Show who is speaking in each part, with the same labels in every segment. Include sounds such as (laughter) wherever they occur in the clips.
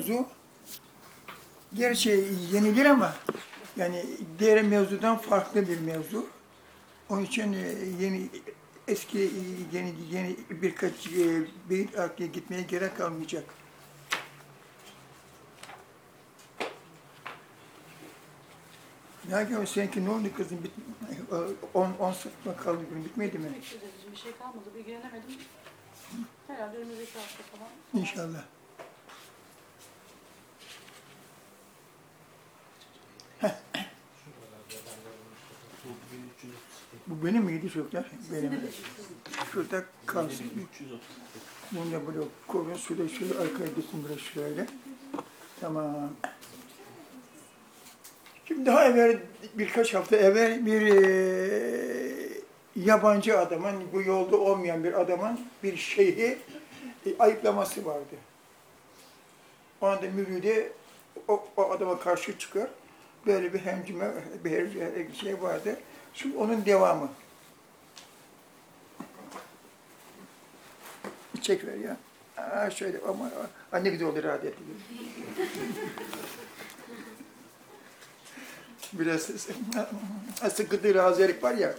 Speaker 1: mevzu gerçi yenidir ama yani diğer mevzudan farklı bir mevzu. Onun için e, yeni eski e, yeni yeni birkaç e, beyit arkaya gitmeye gerek kalmayacak. Ne yapıyorsun seninki ne oldu kızım? Bit, 10 10 sayfa kaldı gün bitmedi mi?
Speaker 2: Bir şey kalmadı. İlgilenemedim. Herhalde önümüzdeki hafta falan.
Speaker 1: İnşallah. Bu benim miydi çocuklar? Benim. Şurada kalsın. Bunu da böyle korun. Şurada şöyle arkaya gitsin biraz şöyle. Tamam. Şimdi daha evvel birkaç hafta evvel bir eee, yabancı adamın, bu yolda olmayan bir adamın bir şeyhi e, ayıplaması vardı. O anda müride o, o adama karşı çıkıyor. Böyle bir hemcime, bir şey vardı. Şimdi onun devamı. Çek ver ya. Aa, şöyle ama anne güzel olur adetli. Biraz sıkıntı rahatsızlık var ya.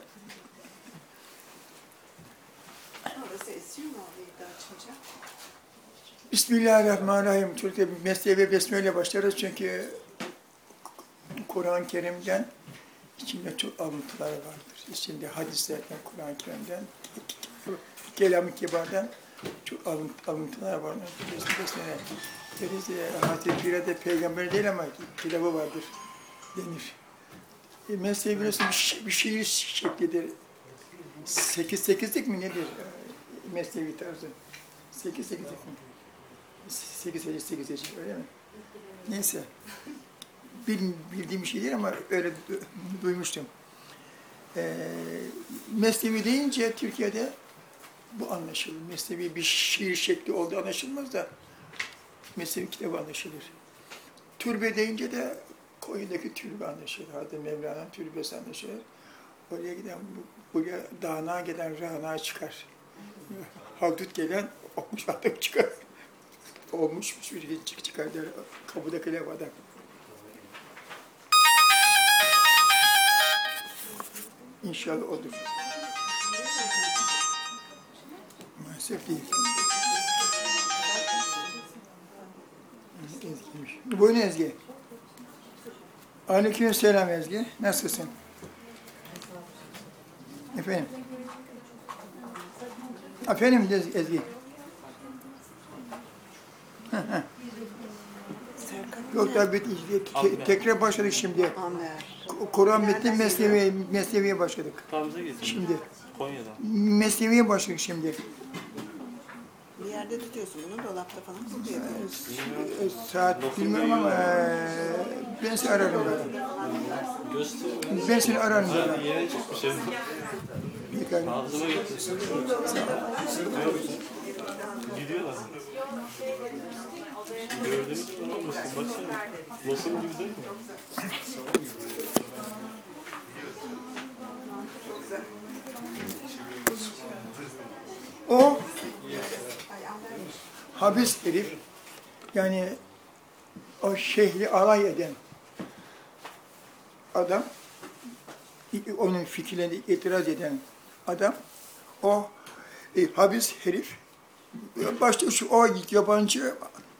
Speaker 1: Bismillahirrahmanirrahim. Türkiye mesleğe ve besmeyle başlarız çünkü Kur'an-ı Kerim'den içinde çok alıntılar vardır. İçinde hadislerden, Kur'an-ı Kerim'den, Kelam-ı Kibar'dan çok alıntı, alıntılar var. Besmele. Deriz ya, Hazreti Pir'e de peygamber değil ama kitabı vardır denir. E, mesleği biliyorsun bir, şi- bir şiir şeklidir. Sekiz sekizlik mi nedir e, mesleği tarzı? Sekiz sekizlik mi? Sekiz sekiz sekiz öyle mi? Neyse. Bil, bildiğim bir şey değil ama öyle du- duymuştum. Ee, Mesnevi deyince Türkiye'de bu anlaşılır. Mesnevi bir şiir şekli olduğu anlaşılmaz da Mesnevi kitabı anlaşılır. Türbe deyince de Konya'daki türbe anlaşılır. Hadi Mevlana'nın türbesi anlaşılır. Oraya giden, bu- buraya dağına giden rana çıkar. (laughs) Havdut gelen (laughs) olmuş adam çıkar. (laughs) Olmuşmuş bir çık çıkar der kapıdaki levhadan. İnşallah odur. Maalesef değil. Ezgi'ymiş. Buyurun Ezgi. Aleyküm selam Ezgi. Nasılsın? Efendim? Efendim Ez- Ezgi.
Speaker 3: Serkan
Speaker 1: Yok da bir, te- tekrar başladık şimdi. Kur'an metni mesneviye, mesneviye başladık.
Speaker 4: Tabize getirdim.
Speaker 1: Şimdi.
Speaker 4: Konya'dan.
Speaker 1: Mesneviye başladık şimdi.
Speaker 3: Bir yerde tutuyorsun bunu dolapta falan tutuyor.
Speaker 1: Saat bilmiyorum ama e, ben seni ararım.
Speaker 4: Göster.
Speaker 1: Ben seni ararım.
Speaker 4: çıkmış evde.
Speaker 1: Yıkarım.
Speaker 4: Ağzıma getirsin. Gidiyorlar. Gördüğünüz gibi olmasın. Baksana. Gibi değil mi?
Speaker 1: O habis herif yani o şehri alay eden adam onun fikirlerine itiraz eden adam o e, habis herif başta şu o yabancı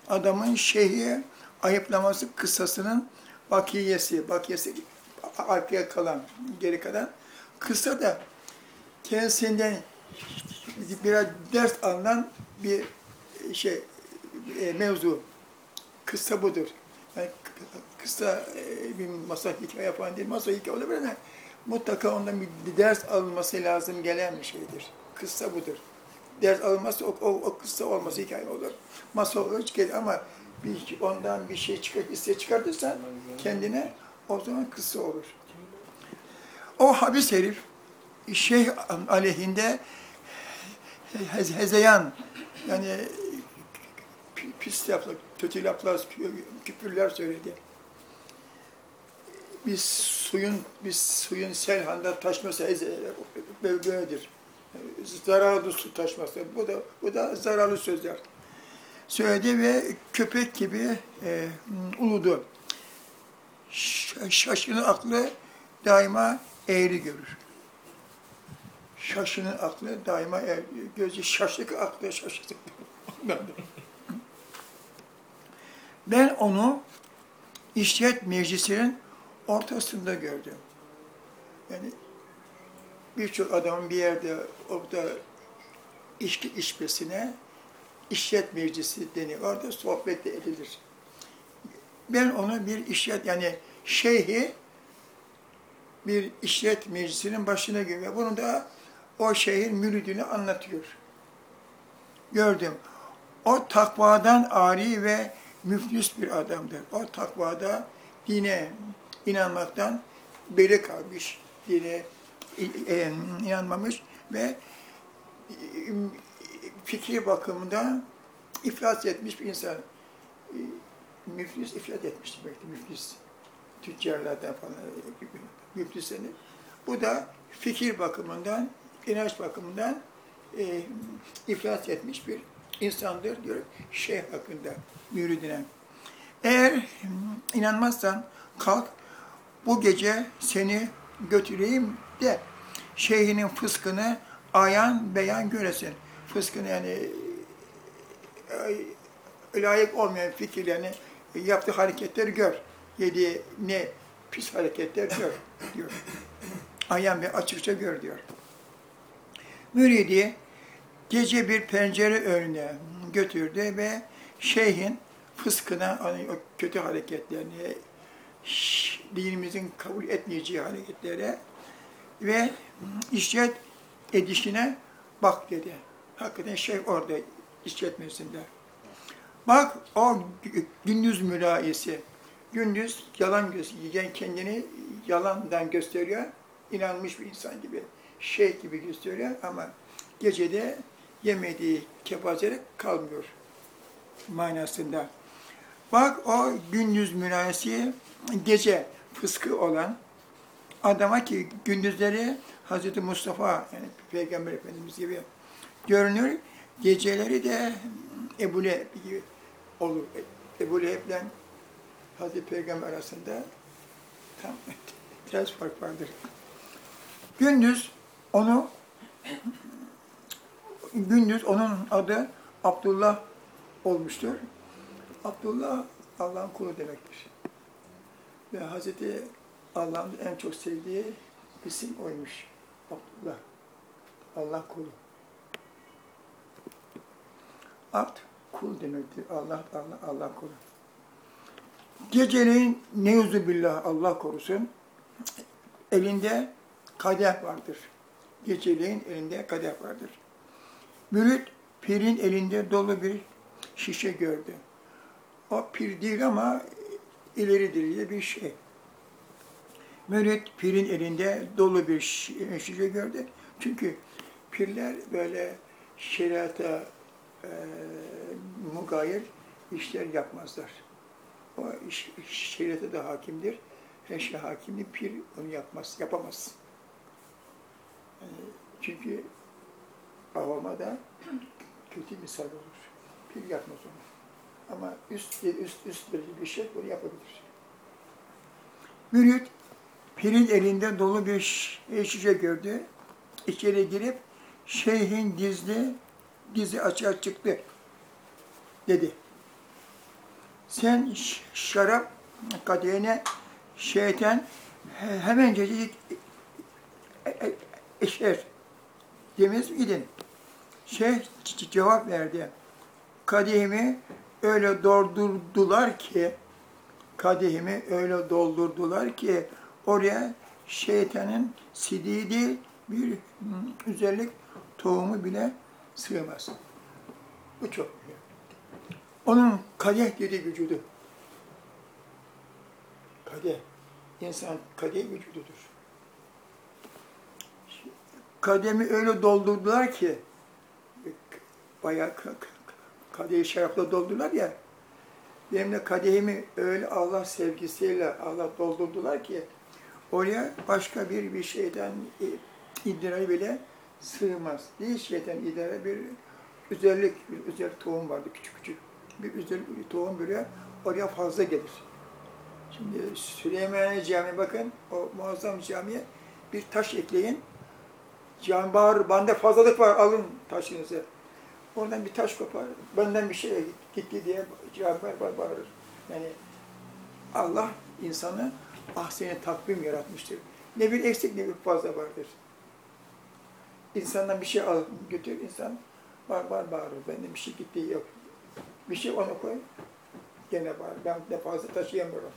Speaker 1: adamın şeyhi ayıplaması kıssasının bakiyesi, bakiyesi arkaya kalan, geri kalan kıssa da kendisinden biraz ders alınan bir şey e, mevzu. Kıssa budur. Yani k- kıssa e, bir masal hikaye falan değil, masal hikaye olabilir ama mutlaka ondan bir ders alınması lazım gelen bir şeydir. Kıssa budur. Ders alınması o, o, o kıssa olması hikaye olur. Masal olur gelir ama bir, ondan bir şey çıkar, hisse çıkartırsan kendine o zaman kıssa olur. O habis herif şeyh aleyhinde hez- hezeyan yani pi- pis laflar, kötü laflar, kü- küfürler söyledi. Biz suyun biz suyun selhanda taşması böyledir. Zararlı su taşması. Bu da bu da zararlı sözler. söyledi ve köpek gibi e, uludu. Ş- Şaşının aklı daima eğri görür. Şaşının aklı daima eğri, gözü şaşlık aklı şaşlık. (laughs) Ben onu işlet meclisinin ortasında gördüm. Yani birçok adamın bir yerde orada içki içmesine işlet meclisi deniyor. Orada sohbet de edilir. Ben onu bir işlet yani şeyhi bir işlet meclisinin başına görüyor. Bunu da o şeyhin müridini anlatıyor. Gördüm. O takvadan ari ve müflis bir adamdır. O takvada dine inanmaktan beri kalmış. Dine e, inanmamış ve e, fikri bakımından iflas etmiş bir insan. E, Müflis iflas etmiş demektir, müflis. Tüccarlardan falan müflisini. Bu da fikir bakımından, inanç bakımından e, iflas etmiş bir insandır diyor şeyh hakkında, müridine. Eğer inanmazsan kalk bu gece seni götüreyim de şeyhinin fıskını ayan beyan göresin. Fıskını yani e, layık olmayan fikirlerini, yaptığı hareketleri gör. Yediği ne pis hareketler gör diyor. Ayan ve açıkça gör diyor. Müridi gece bir pencere önüne götürdü ve şeyhin fıskına, hani kötü hareketlerini, dinimizin kabul etmeyeceği hareketlere ve işlet edişine bak dedi. Hakikaten şey orada işletmesinde. Bak o gü- gündüz mülayesi, gündüz yalan gösteriyor, kendini yalandan gösteriyor, inanmış bir insan gibi, şey gibi gösteriyor ama gecede yemediği kepazelik kalmıyor manasında. Bak o gündüz münayesi gece fıskı olan adama ki gündüzleri Hz. Mustafa yani Peygamber Efendimiz gibi görünür. Geceleri de Ebu Leheb gibi olur. Ebu Leheb'le Hazreti Peygamber arasında tam (laughs) biraz fark vardır. Gündüz onu gündüz onun adı Abdullah olmuştur. Abdullah Allah'ın kulu demektir. Ve Hazreti Allah'ın en çok sevdiği isim oymuş. Abdullah. Allah kulu. Abd kul demektir. Allah Allah Allah kulu. Geceleyin neuzu billah Allah korusun. Elinde kadeh vardır. Geceleyin elinde kadeh vardır. Mürit pirin elinde dolu bir şişe gördü. O pir değil ama ileri diriye bir şey. Mürit pirin elinde dolu bir şi- şişe gördü. Çünkü pirler böyle şeriata e, mugayir işler yapmazlar. O iş, şeriata da hakimdir. Her şey hakimdir. Pir onu yapmaz, yapamaz. Yani çünkü avama da kötü misal olur. Pir yapmaz onu. Ama üst üst üst bir şey bunu yapabilir. Mürit pirin elinde dolu bir şi- şişe gördü. İçeri girip şeyhin gizli dizi açığa çıktı dedi. Sen şarap kadehine şeytan he- hemencecik e- e- eşer demez miydin? Şeyh cevap verdi. Kadehimi öyle doldurdular ki kadehimi öyle doldurdular ki oraya şeytanın sidiği bir hmm, özellik tohumu bile sığmaz. Bu çok. Onun kadeh dediği vücudu. Kadeh. İnsan kadeh vücududur. Kademi öyle doldurdular ki bayağı kadehi şarapla doldurdular ya benim de kadehimi öyle Allah sevgisiyle Allah doldurdular ki oraya başka bir bir şeyden e, iddia bile sığmaz. Değil şeyden iddia bir özellik, bir özel tohum vardı küçük küçük. bir üzeri tohum bürüyor, oraya fazla gelir. Şimdi Süleymaniye Camii bakın, o muazzam camiye bir taş ekleyin. Bağırır, bende fazlalık var, alın taşınızı. Oradan bir taş kopar, benden bir şey gitti diye bağır- bağırır. Yani Allah insanı ahseni takvim yaratmıştır. Ne bir eksik ne bir fazla vardır. İnsandan bir şey al götür, insan bağır bağır bağırır. Benden bir şey gitti yok. Bir şey ona koy, gene bağır. Ben de fazla taşıyamıyorum.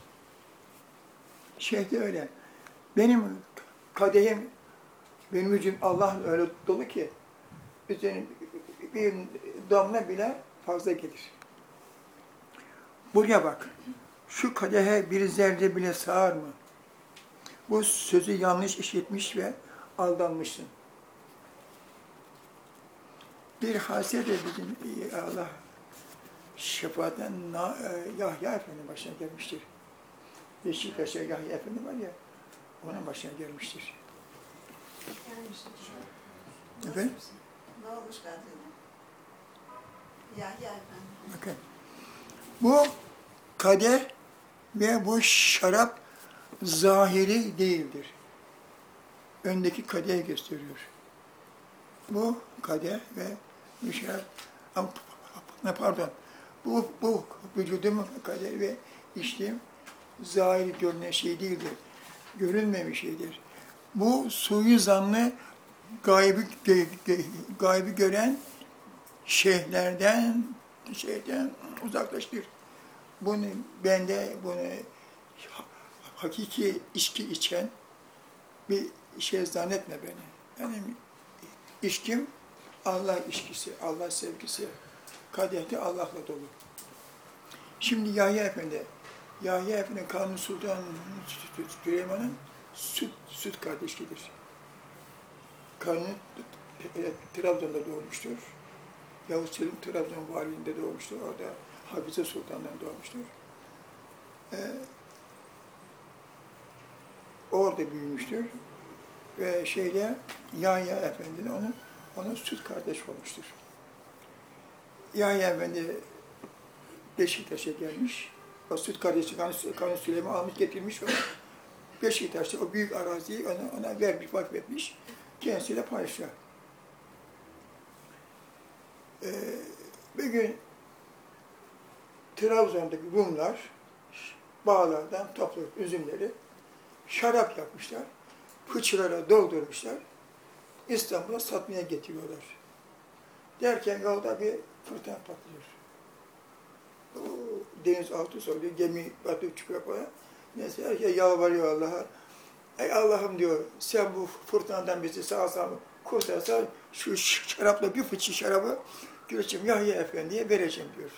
Speaker 1: Şey de öyle. Benim kadehim, benim vücudum Allah öyle dolu ki üzerine bir damla bile fazla gelir. Buraya bak. Şu kadehe bir zerre bile sığar mı? Bu sözü yanlış işitmiş ve aldanmışsın. Bir hasede bizim e, Allah şefaatten na, e, Yahya Efendi başına gelmiştir. Beşiktaş'a Yahya Efendi var ya, onun başına gelmiştir. Efendim?
Speaker 3: Ne olmuş Kadri'ne?
Speaker 1: Bakın. Bu kadeh ve bu şarap zahiri değildir. Öndeki kadeh gösteriyor. Bu kadeh ve bu şarap, ne pardon, bu, bu vücudumun kadeh ve içtiğim zahiri görünen şey değildir. Görünmemiş şeydir. Bu suyu zanlı gaybi, gaybi gören şeyhlerden, şeyden uzaklaştır. Bunu bende bunu hakiki içki içen bir şey zannetme beni. Benim içkim Allah içkisi, Allah sevgisi. Kadehte Allah'la dolu. Şimdi Yahya Efendi, Yahya Efendi Kanuni Sultan Süleyman'ın süt, süt kardeşidir. Kanuni e, Trabzon'da doğmuştur. Yavuz Selim Trabzon valiliğinde doğmuştur. Orada Hafize Sultan'dan doğmuştur. Ee, orada büyümüştür. Ve şeyde Yahya Efendi de onun, onun süt kardeş olmuştur. Yahya Efendi Beşiktaş'a gelmiş. O süt kardeşi Kanuni Süleyman almış getirmiş onu. Beşiktaş'ta o büyük araziyi ona, ona vermiş, vakfetmiş. Kendisiyle paylaşıyor. Ee, bir gün Trabzon'daki Rumlar bağlardan toplayıp üzümleri şarap yapmışlar. Fıçılara doldurmuşlar. İstanbul'a satmaya getiriyorlar. Derken yolda bir fırtına patlıyor. O deniz altı soruyor, gemi batıp çıkıyor falan. Neyse herkes yalvarıyor Allah'a. Ey Allah'ım diyor, sen bu fırtınadan bizi sağ salim kurtarsan şu şarapla bir fıçı şarabı Gülçin Yahya Efendi'ye vereceğim diyor.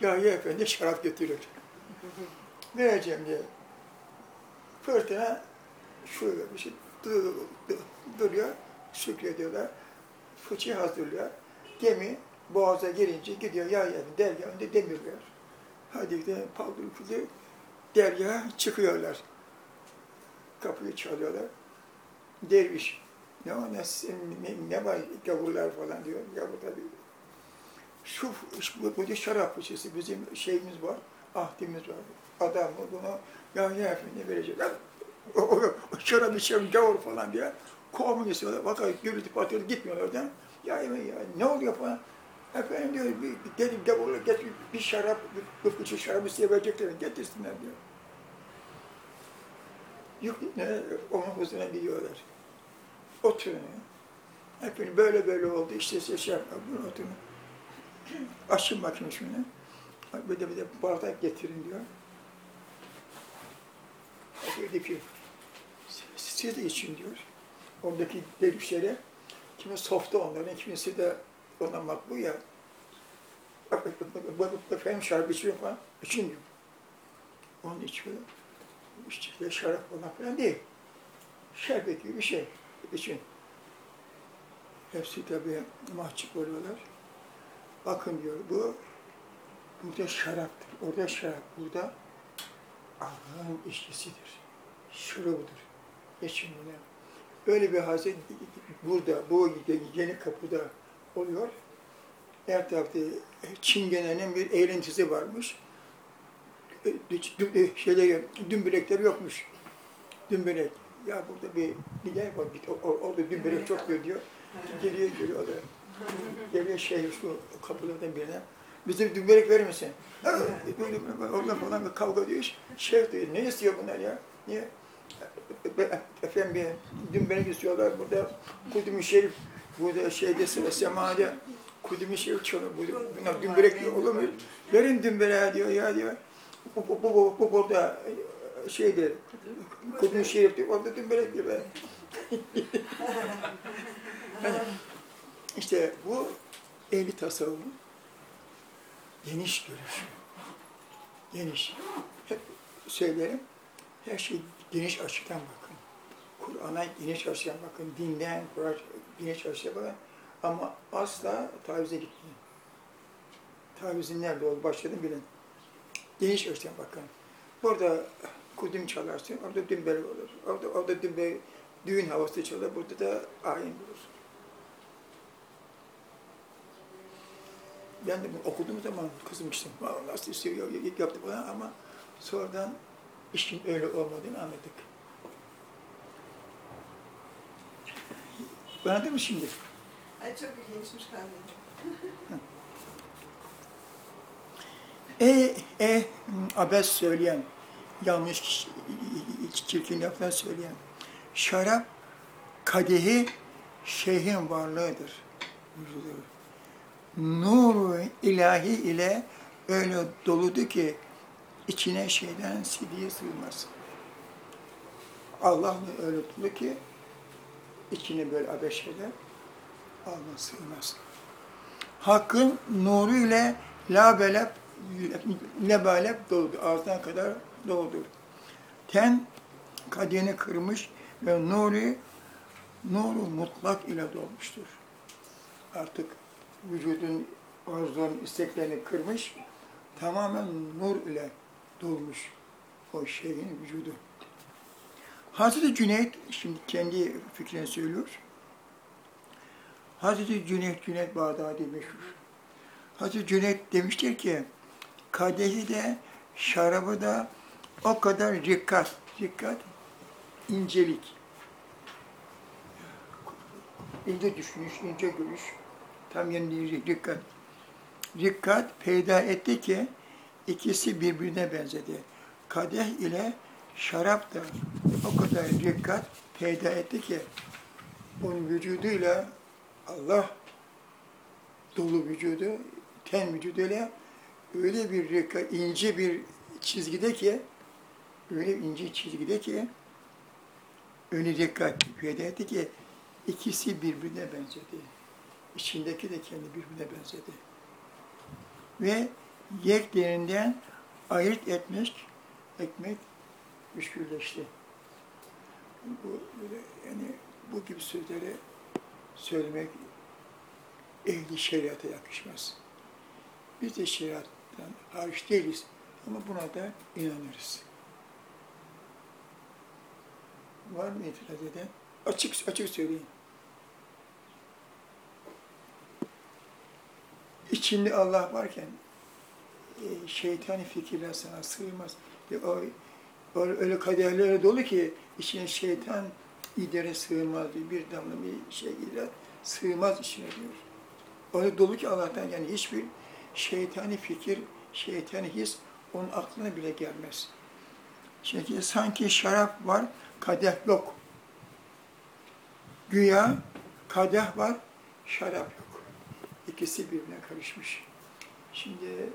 Speaker 1: (laughs) Yahya Efendi şarap götürür. (laughs) vereceğim diye. Fırtına şu bir şey du- du- duruyor, şükrediyorlar. Fıçı hazırlıyor. Gemi boğaza girince gidiyor Yahya Efendi dergahında demirliyor. Hadi de paldır küldür dergaha çıkıyorlar. Kapıyı çalıyorlar. Derviş, ne o ne, ne, var gavurlar falan diyor. Gavur tabii. Şu, bu, bu da şarap fıçısı bizim şeyimiz var, ahdimiz var. Adam bunu Yahya Efendi verecek. O, o, o şarap içerim gavur falan diye. Kovmun istiyorlar. Fakat gürültü patırdı gitmiyorlar oradan. Ya, ya, ne oluyor falan. Efendim diyor, bir, dedim gavurla getir bir şarap, bir, bir fıçı şarap isteye verecekler, getirsinler diyor. Yok, ne, onun huzuruna gidiyorlar. Oturun. Efendim böyle böyle oldu, işte size şey yapma, bunu oturun. Açın bakayım şunu. Bir de bir de bardak getirin diyor. Dedi ki, siz de için diyor. Oradaki dervişlere, kimi softa onların, kimisi de ona makbu ya. Bak, bak, bak, bak, bak, efendim şarap içiyor falan, için diyor. Onun içiyor. İşte şarap falan falan değil. Şerbet gibi bir şey için. Hepsi tabii mahcup oluyorlar. Bakın diyor bu burada şaraptır. Orada şarap, burada Allah'ın içkisidir. Şurubudur. Geçin bunu. Böyle bir hazret burada, bu yeni kapıda oluyor. Her tarafta çingenenin bir eğlentisi varmış. E, Şeyleri, dümbülekleri yokmuş. Dümbülek. Ya burada bir gider bak git. o- o- Orada dümbülek çok diyor diyor. Geliyor geliyor da. Geliyor şey şu kapılardan birine. Bize bir dümbelek verir misin? Oradan falan bir kavga diyor. Şey diyor, ne istiyor bunlar ya? Niye? E, Efendim bir dümbelek istiyorlar burada. Kudüm-i Şerif, burada şeyde sıra semada Kudüm-i Şerif çalıyor. Bu- Bunlar dümbelek olur mu? Verin dümbeleğe diyor ya diyor. Bu, bu, bu, bu, bu burada e, şeyde Kudüm-i Şerif diyor, orada dümbelek diyor. be. Yani işte bu ehli tasavvufun geniş görüşü. Geniş. Hep söylerim. Her şey geniş açıdan bakın. Kur'an'a geniş açıdan bakın. Dinden, Kur'an geniş açıdan bakın. Ama asla tavize gitmeyin. Tavizin nerede olduğu başladım bilin. Geniş açıdan bakın. Burada kudüm çalarsın, orada dümbel olur. Orada, orada dümbel, düğün havası çalar, burada da ayin bulursun. Ben de bunu okuduğum zaman "Vallahi nasıl istiyor yaptı falan ama sonradan işin öyle olmadığını anladık. Anladın mı şimdi?
Speaker 3: Ay çok ilginçmiş kardeşim.
Speaker 1: E, e, abes söyleyen, yanlış, çirkin laflar söyleyen, şarap kadehi şeyhin varlığıdır. vücududur. Nuru ilahi ile öyle doludu ki içine şeyden sidiye sığmaz. Allah'la öyle dolu ki içine böyle abes şeyler alma sığmaz. Hakkın nuru ile labelep, lebalep doludur. Ağzına kadar doludur. Ten kadehini kırmış ve nuru, nuru mutlak ile dolmuştur. Artık vücudun arzuların isteklerini kırmış, tamamen nur ile dolmuş o şeyin vücudu. Hazreti Cüneyt, şimdi kendi fikrini söylüyor. Hazreti Cüneyt, Cüneyt Bağdadi meşhur. Hazreti Cüneyt demiştir ki, kadehi de, şarabı da o kadar rikkat, rikkat, incelik. İnce düşünüş, ince görüş, tam yerinde dikkat. Dikkat peyda etti ki ikisi birbirine benzedi. Kadeh ile şarap da o kadar dikkat peyda etti ki onun vücuduyla Allah dolu vücudu, ten vücuduyla öyle bir dikkat, ince bir çizgide ki öyle ince çizgide ki öyle dikkat peyda etti ki ikisi birbirine benzedi. İçindeki de kendi birbirine benzedi. Ve yeklerinden ayırt etmek, ekmek müşkülleşti. Bu, yani bu gibi sözleri söylemek ehli şeriata yakışmaz. Biz de şeriattan hariç değiliz ama buna da inanırız. Var mı itiraz eden? Açık açık söyleyin. İçinde Allah varken e, şeytani fikirler sana sığmaz. O, öyle kaderlere dolu ki içine şeytan idare sığmaz diyor. Bir damla bir şey gider sığmaz içine diyor. Öyle dolu ki Allah'tan yani hiçbir şeytani fikir, şeytani his onun aklına bile gelmez. Çünkü sanki şarap var, kadeh yok. Güya kadeh var, şarap yok. İkisi birbirine karışmış. Şimdi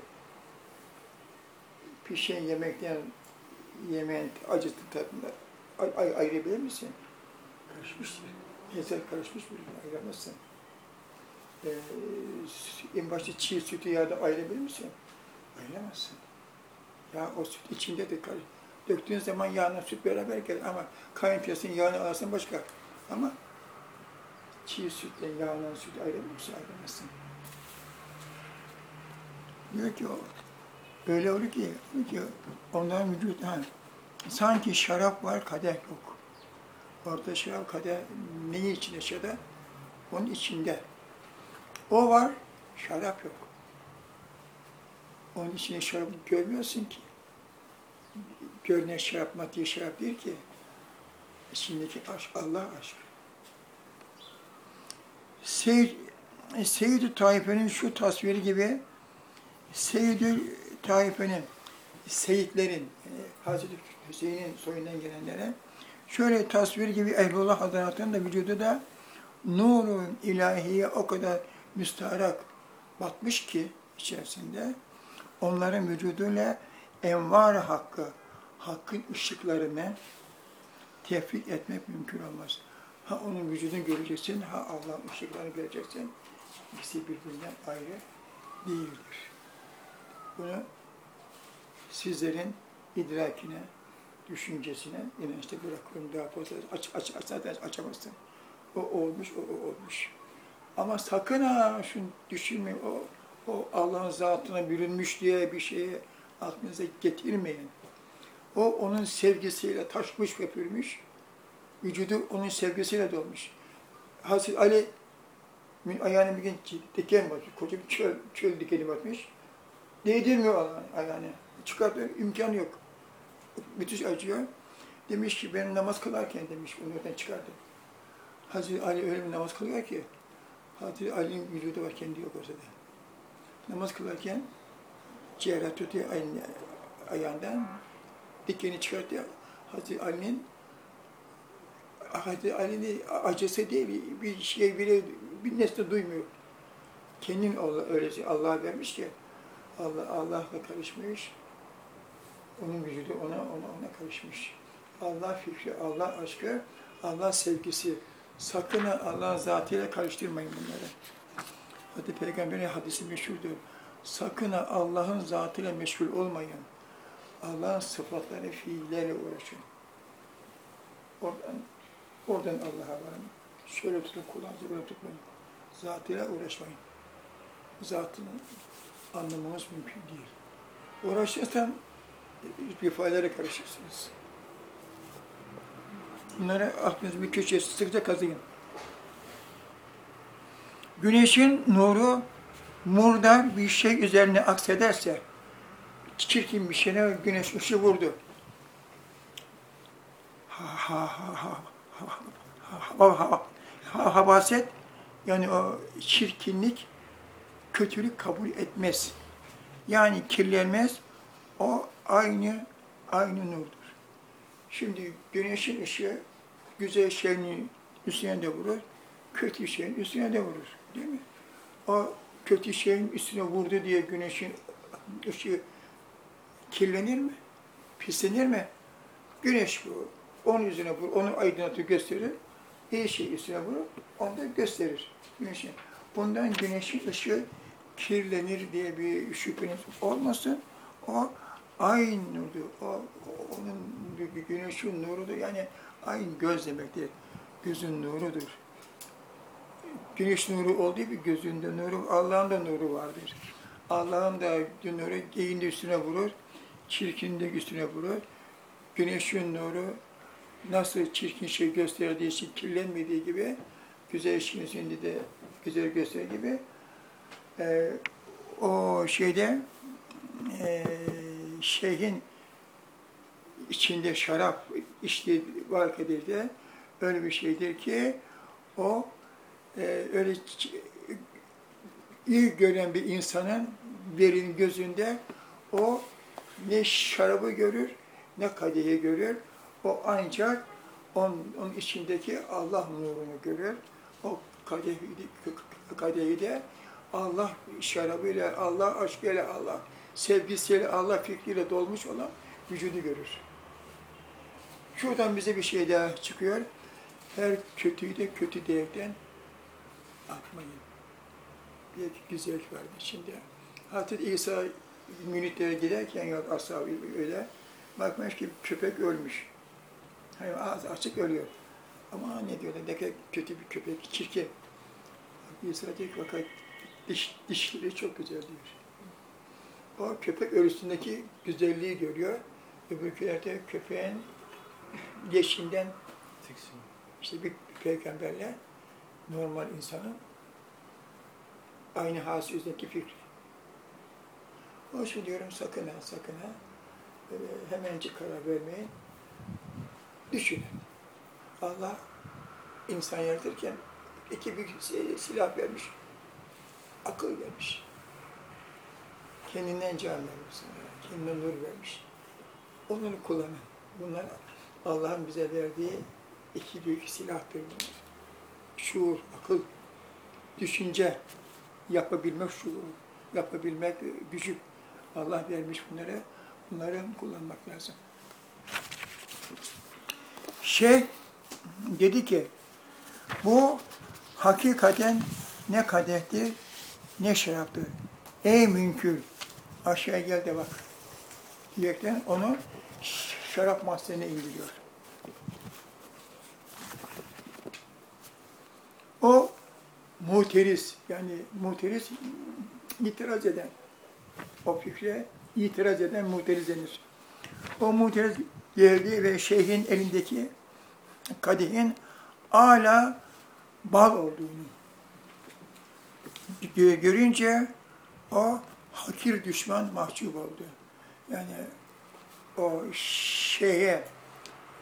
Speaker 1: pişen yemekten yemeğin acıtı tadında ay, ay, ayırabilir misin? Karışmıştır. Lezzet karışmış birbirine ayıramazsın. Ee, en başta çiğ sütü yağda ayırabilir misin? Ayıramazsın. Ya o süt içinde de karış. Döktüğün zaman yağla süt beraber gelir ama kayınpiyasın yağını alırsın başka. Ama çiğ sütle yağla süt misin? Ayıramazsın. Diyor ki o, öyle olur ki, diyor ki onların vücut, ha, sanki şarap var, kadeh yok. Orada şarap, kadeh neyi için yaşadı? Onun içinde. O var, Şarap yok. Onun için şarap görmüyorsun ki. Görünen şarap maddi şarap değil ki. İçindeki aşk Allah aşkı. Seyyid, Seyyid-i Taife'nin şu tasviri gibi Seyyid-i Taife'nin, Seyitlerin, yani Hazreti Hüseyin'in soyundan gelenlere şöyle tasvir gibi Ehlullah Hazretleri'nin de vücudu da nurun ilahiye o kadar müstaharak batmış ki içerisinde onların vücuduyla envar hakkı, hakkın ışıklarını tefrik etmek mümkün olmaz. Ha onun vücudunu göreceksin, ha Allah'ın ışıklarını göreceksin. İkisi birbirinden ayrı değildir. Bunu sizlerin idrakine, düşüncesine inançta bırakıyorum. Daha fazla aç, aç, aç, zaten açamazsın. O olmuş, o, o olmuş. Ama sakın ha şunu düşünmeyin. O, o Allah'ın zatına bürünmüş diye bir şeyi aklınıza getirmeyin. O onun sevgisiyle taşmış ve pürmüş. Vücudu onun sevgisiyle dolmuş. Hazreti Ali ayağına bir gün diken batmış. Koca bir çöl, çöl dikeni batmış. Değdirmiyor ayağını. Çıkartıyor, imkanı yok. Müthiş acıyor. Demiş ki ben namaz kılarken demiş, onu oradan çıkardı. Hazreti Ali öyle bir namaz kılıyor ki, Hazreti Ali'nin vücudu var, kendi yok ortada. Namaz kılarken ayağını, ayağından, dikeni çıkartıyor. Hazreti Ali'nin Hazreti Ali'nin acısı değil, bir- bir şey bile, bir nesne duymuyor. Kendin öyle Allah'a vermiş ki, Allah Allah'la karışmış. Onun vücudu ona ona ona karışmış. Allah fikri, Allah aşkı, Allah sevgisi. Sakın ha Allah'ın zatıyla karıştırmayın bunları. Hadi Peygamber'in hadisi meşhurdur. Sakın Allah'ın zatıyla meşgul olmayın. Allah'ın sıfatları, fiilleriyle uğraşın. Oradan, oradan Allah'a varın. Şöyle tutun kulağınızı böyle tutmayın. Zatıyla uğraşmayın. Zatını anlamamız mümkün değil. Uğraşırsan bir faydalara karışırsınız. Bunları aklınızın bir köşeye sıkça kazıyın. Güneşin nuru murdar bir şey üzerine aksederse, çirkin bir şeyine güneş ışığı vurdu. Ha ha ha ha ha ha ha Havaset yani o çirkinlik kötülük kabul etmez. Yani kirlenmez. O aynı aynı nurdur. Şimdi güneşin ışığı güzel şeyin üstüne de vurur, kötü şeyin üstüne de vurur. Değil mi? O kötü şeyin üstüne vurdu diye güneşin ıı, ıı, ışığı kirlenir mi? Pislenir mi? Güneş bu. Onun yüzüne vurur, onu aydınlatır, gösterir. İyi şey üstüne vurur, onu da gösterir güneşin. Bundan güneşin ışığı kirlenir diye bir şüpheniz olmasın. O aynı nurdu. O, onun güneşin nurudur. Yani aynı göz demektir. Gözün nurudur. Güneş nuru olduğu gibi gözünde nuru, Allah'ın da nuru vardır. Allah'ın da nuru giyinde üstüne vurur, çirkinde üstüne vurur. Güneşin nuru nasıl çirkin şey gösterdiği için kirlenmediği gibi, güzel şeyin üstünde de güzel gösterdiği gibi, e, o şeyde e, şeyhin içinde şarap içtiği vakadede öyle bir şeydir ki o e, öyle iyi gören bir insanın birinin gözünde o ne şarabı görür ne kadehi görür. O ancak onun, onun içindeki Allah nurunu görür. O kadehi, kadehi de Allah şarabıyla, Allah aşkıyla, Allah sevgisiyle, Allah fikriyle dolmuş olan vücudu görür. Şuradan bize bir şey daha çıkıyor. Her kötüyü de kötü devden atmayın. Bir güzellik vardı içinde. Hazreti İsa münitlere giderken yok asla öyle. Bakmış ki köpek ölmüş. Hani ağzı açık ölüyor. Ama ne diyorlar, ne kadar kötü bir köpek, çirkin. Diyor ki fakat diş, dişleri çok güzel diyor. O köpek ölüsündeki güzelliği görüyor. Öbürkülerde köpeğin leşinden işte bir peygamberle normal insanın Aynı hasüzdeki fikri. İçin diyorum sakın ha, sakın ha. Böyle hemencik karar vermeyin. Düşünün. Allah insan yaratırken iki büyük si- silah vermiş. Akıl vermiş. Kendinden can vermiş sana. Kendinden nur vermiş. Onları kullanın. Bunlar Allah'ın bize verdiği iki büyük silahtır bunlar. Şuur, akıl, düşünce, yapabilmek şuuru, yapabilmek gücü. Allah vermiş bunlara. Bunları kullanmak lazım. Şey dedi ki, bu hakikaten ne kadehtir ne şaraptır. Ey münkür, aşağıya gel de bak. Diyerekten onu şarap mahzenine indiriyor. O muteriz, yani muteriz itiraz eden, o fikre itiraz eden denir. O muteriz geldi ve şeyhin elindeki kadehin ala bal olduğunu gö- görünce o hakir düşman mahcup oldu. Yani o şeye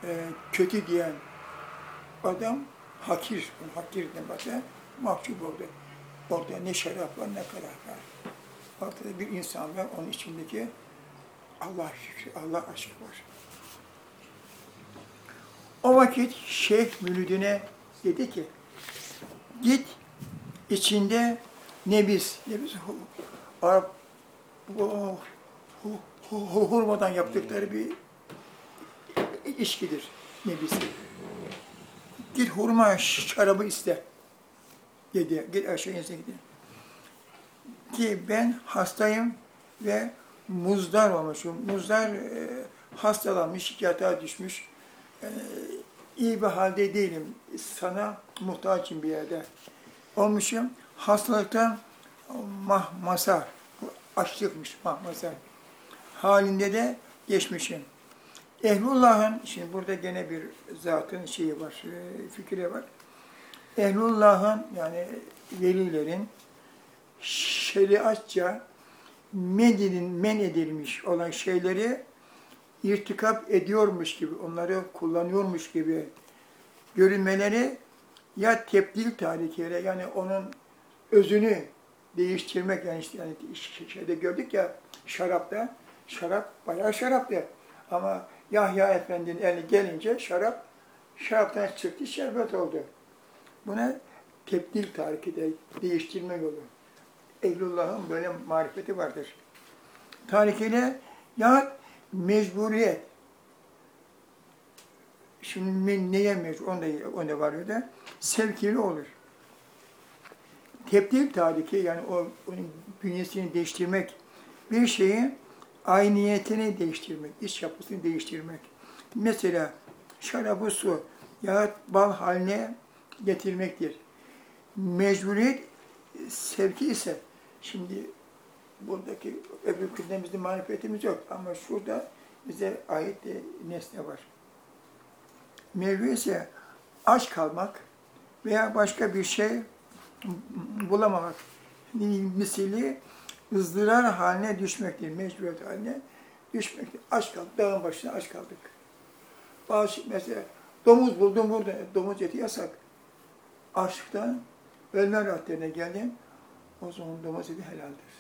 Speaker 1: e, kötü diyen adam hakir, hakir demekle mahcup oldu. Orada ne şeref var ne kadar var. Ortada bir insan var, onun içindeki Allah şükür, Allah aşkı var. O vakit Şeyh Mülüdüne dedi ki, git içinde nebis, nebis Arap bu hu- hu- hu- hurmadan yaptıkları bir içkidir nebisi. Git hurma şarabı iste dedi. Git aşağı insin gidin. Ki ben hastayım ve muzdar olmuşum. Muzdar e, hastalanmış, yatağa düşmüş. E, iyi bir halde değilim. Sana muhtacım bir yerde. Olmuşum. Hastalıktan mahmasa, açlıkmış mahmasa halinde de geçmişim. Ehlullah'ın, şimdi burada gene bir zatın şeyi var, e, fikri var. Ehlullah'ın yani velilerin şeriatça medinin men edilmiş olan şeyleri irtikap ediyormuş gibi, onları kullanıyormuş gibi görünmeleri ya tebdil tarihiyle yani onun özünü değiştirmek yani işte yani şeyde gördük ya şarapta şarap bayağı şaraptı ama Yahya Efendi'nin eli gelince şarap şaraptan çıktı şerbet oldu. Buna tebdil tarihi de değiştirme yolu. Ehlullah'ın böyle marifeti vardır. Tarihiyle ya mecburiyet. Şimdi neye mecbur? Onda, onda var da sevkili olur. Tebdil tarihi yani o onun bünyesini değiştirmek, bir şeyin ayniyetini değiştirmek, iç yapısını değiştirmek. Mesela şarabı su ya bal haline getirmektir. Mecburiyet sevki ise şimdi buradaki öbür kündemizde marifetimiz yok ama şurada bize ait de nesne var. Mevzu ise aç kalmak veya başka bir şey bulamamak. Misili ızdırar haline düşmektir, mecburiyet haline düşmektir. Aç kaldık, dağın başına aç kaldık. Bazı mesela domuz buldum burada, domuz eti yasak. Açlıktan ölme raddine geldim, o zaman domuz eti helaldir.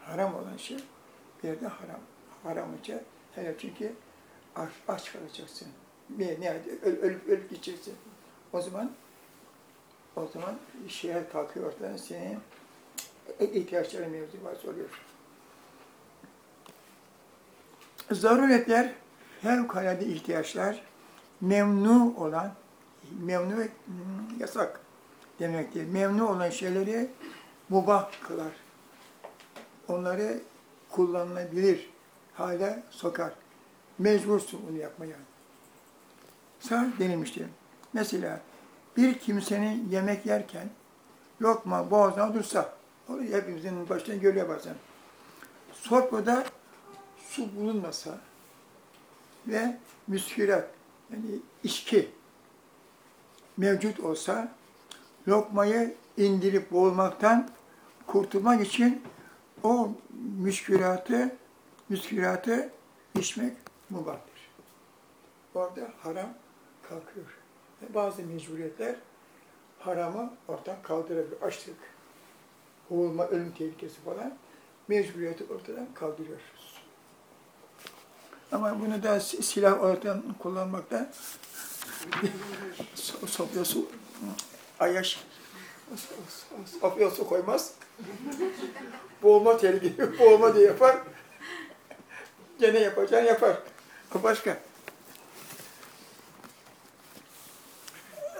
Speaker 1: Haram olan şey bir yerde haram. Haram olunca helal çünkü aç, aç kalacaksın. Ne, ne, öl, ölüp, ölüp gideceksin. O zaman o zaman şehir kalkıyor ortadan senin ihtiyaçların mevzu var soruyor. Zaruretler, fevkalade ihtiyaçlar, memnu olan, memnu yasak demektir. Memnu olan şeyleri mubah kılar. Onları kullanılabilir hale sokar. Mecbursun bunu yapmaya. Sağ denilmiştir. Mesela bir kimsenin yemek yerken lokma boğazına dursa, orayı hepimizin başına görüyor bazen. Sofrada su bulunmasa ve müskirat, yani içki mevcut olsa lokmayı indirip boğulmaktan kurtulmak için o müşkülatı, müşkülatı içmek mubahtır. Orada haram kalkıyor. Bazı mecburiyetler haramı ortadan kaldırabilir. Açlık, boğulma, ölüm tehlikesi falan mecburiyeti ortadan kaldırıyoruz. Ama bunu da si- silah ortadan kullanmakta (laughs) so- sopya ayaş, sopya su koymaz. Boğulma tehlikeli, (laughs) boğulma diye yapar. Gene yapacağını yapar. Başka.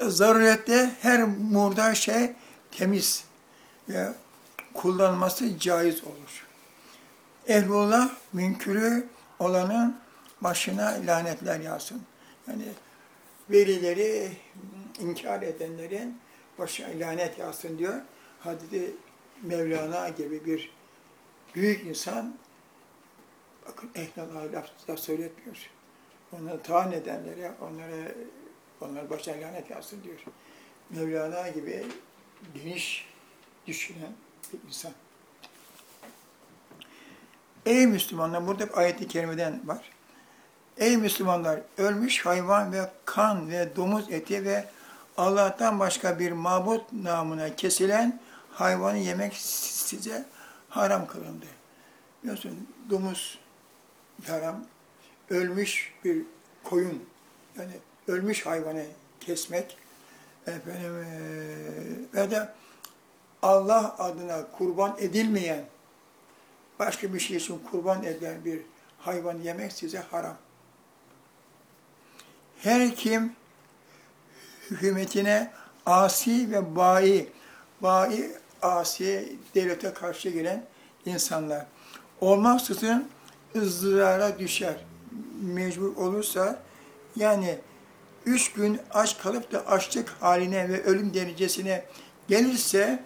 Speaker 1: Zarurette her murdar şey temiz ve kullanması caiz olur. Ehlullah münkürü olanın başına lanetler yağsın. Yani velileri inkar edenlerin başına lanet yağsın diyor. Hadidi Mevlana gibi bir büyük insan bakın ehlullah laf, laf söyletmiyor. Onları taan edenlere, onlara onlar başına lanet yağsın diyor. Mevlana gibi geniş düşünen bir insan. Ey Müslümanlar, burada bir ayet-i kerimeden var. Ey Müslümanlar, ölmüş hayvan ve kan ve domuz eti ve Allah'tan başka bir mabut namına kesilen hayvanı yemek size haram kılındı. Biliyorsun domuz haram, ölmüş bir koyun, yani ölmüş hayvanı kesmek, efendim, eee, ve de Allah adına kurban edilmeyen, başka bir şey için kurban edilen bir hayvan yemek size haram. Her kim hükümetine asi ve bai, bai, asi, devlete karşı gelen insanlar olmaksızın ızdırara düşer, mecbur olursa, yani üç gün aç kalıp da açlık haline ve ölüm derecesine gelirse,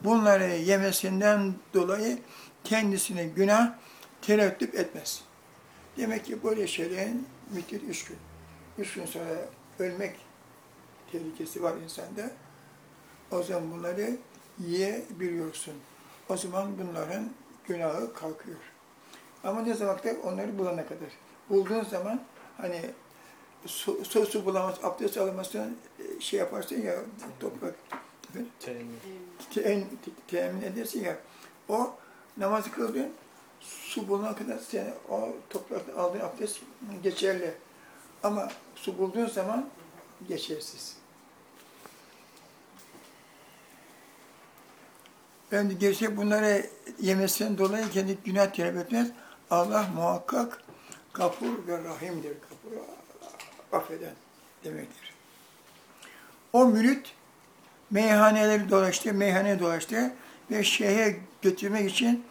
Speaker 1: bunları yemesinden dolayı kendisine günah tereddüt etmez. Demek ki böyle şeylerin müddet üç gün. Üç gün sonra ölmek tehlikesi var insanda. O zaman bunları yiyebiliyorsun. O zaman bunların günahı kalkıyor. Ama ne zaman da onları bulana kadar. Bulduğun zaman hani su, su, su bulamaz, abdest alamazsın, şey yaparsın ya toprak,
Speaker 4: Temin.
Speaker 1: temin, temin edersin ya, o namazı kıldın, su bulana kadar sen o toprakta aldığın abdest geçerli. Ama su bulduğun zaman geçersiz. Ben gerçek bunları yemesinden dolayı kendi günah talep etmez. Allah muhakkak gafur ve rahimdir. Gafur affeden demektir. O mülüt meyhaneleri dolaştı, meyhane dolaştı ve şeyhe götürmek için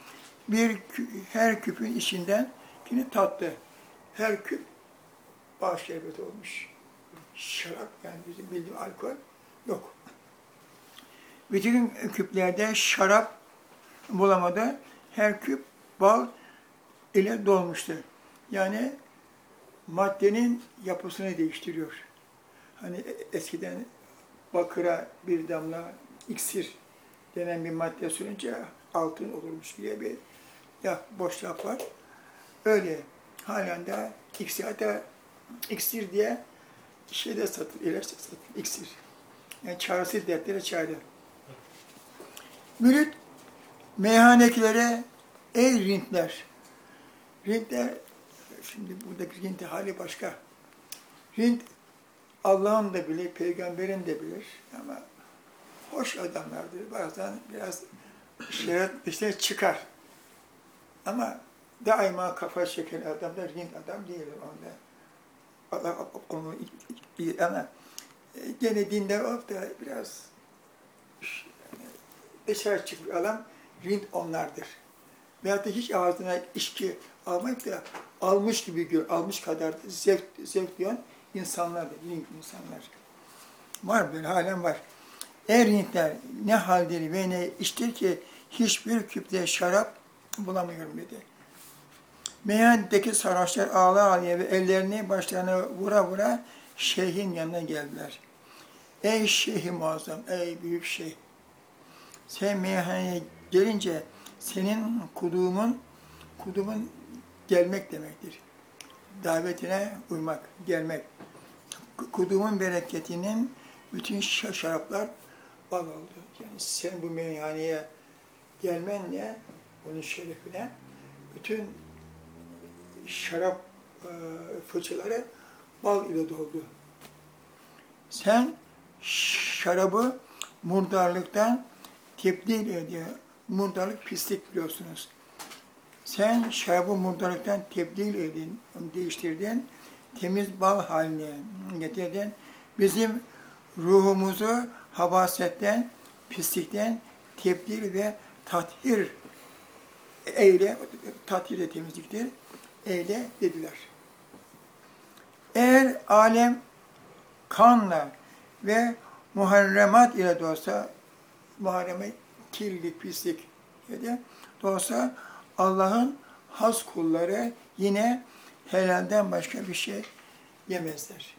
Speaker 1: bir her küpün içinden yine tattı. Her küp bağ olmuş. Şarap yani bizim bildiğim alkol yok. Bütün küplerde şarap bulamadı. Her küp bal ile dolmuştu. Yani maddenin yapısını değiştiriyor. Hani e- eskiden bakıra bir damla iksir denen bir madde sürünce altın olurmuş diye bir ya boş laf var. Öyle halen de iksir, hatta iksir diye şeyde satılır, ilaçta satılır, iksir. Yani çaresiz dertlere çare. Mürit meyhanekilere ey rintler. Rintler, şimdi buradaki rintin hali başka. Rint Allah'ın da bilir, peygamberin de bilir ama hoş adamlardır. Bazen biraz şeret dışarı çıkar. Ama daima kafa çeken adamlar Rint adam değil onda. Allah onu iyi ama e, gene dinde olup da biraz dışarı çıkıp alan Rint onlardır. Veyahut da hiç ağzına içki almayıp da almış gibi gör, almış kadar zevk, zevk duyan insanlardır, Rint insanlar. Var böyle halen var. Eğer Rintler ne haldir ve ne içtir ki hiçbir küple şarap bulamıyorum dedi. Meyhanedeki sarhoşlar ağla ağlaya ve ellerini başlarına vura vura şeyhin yanına geldiler. Ey şeyh-i muazzam, ey büyük şeyh. Sen meyhaneye gelince senin kuduğumun, kuduğumun gelmek demektir. Davetine uymak, gelmek. Kuduğumun bereketinin bütün şa- şaraplar bal oldu. Yani sen bu meyhaneye gelmenle, onun şerefine bütün şarap e, fıçıları bal ile doldu. Sen şarabı murdarlıktan tebdil ediyor. Murdarlık pislik biliyorsunuz. Sen şarabı murdarlıktan tebdil edin, değiştirdin, temiz bal haline getirdin. Bizim ruhumuzu habasetten, pislikten tebdil ve tathir eyle, tathir de temizliktir, eyle dediler. Eğer alem kanla ve muharremat ile de muharremet kirlilik, pislik de de olsa Allah'ın has kulları yine helalden başka bir şey yemezler.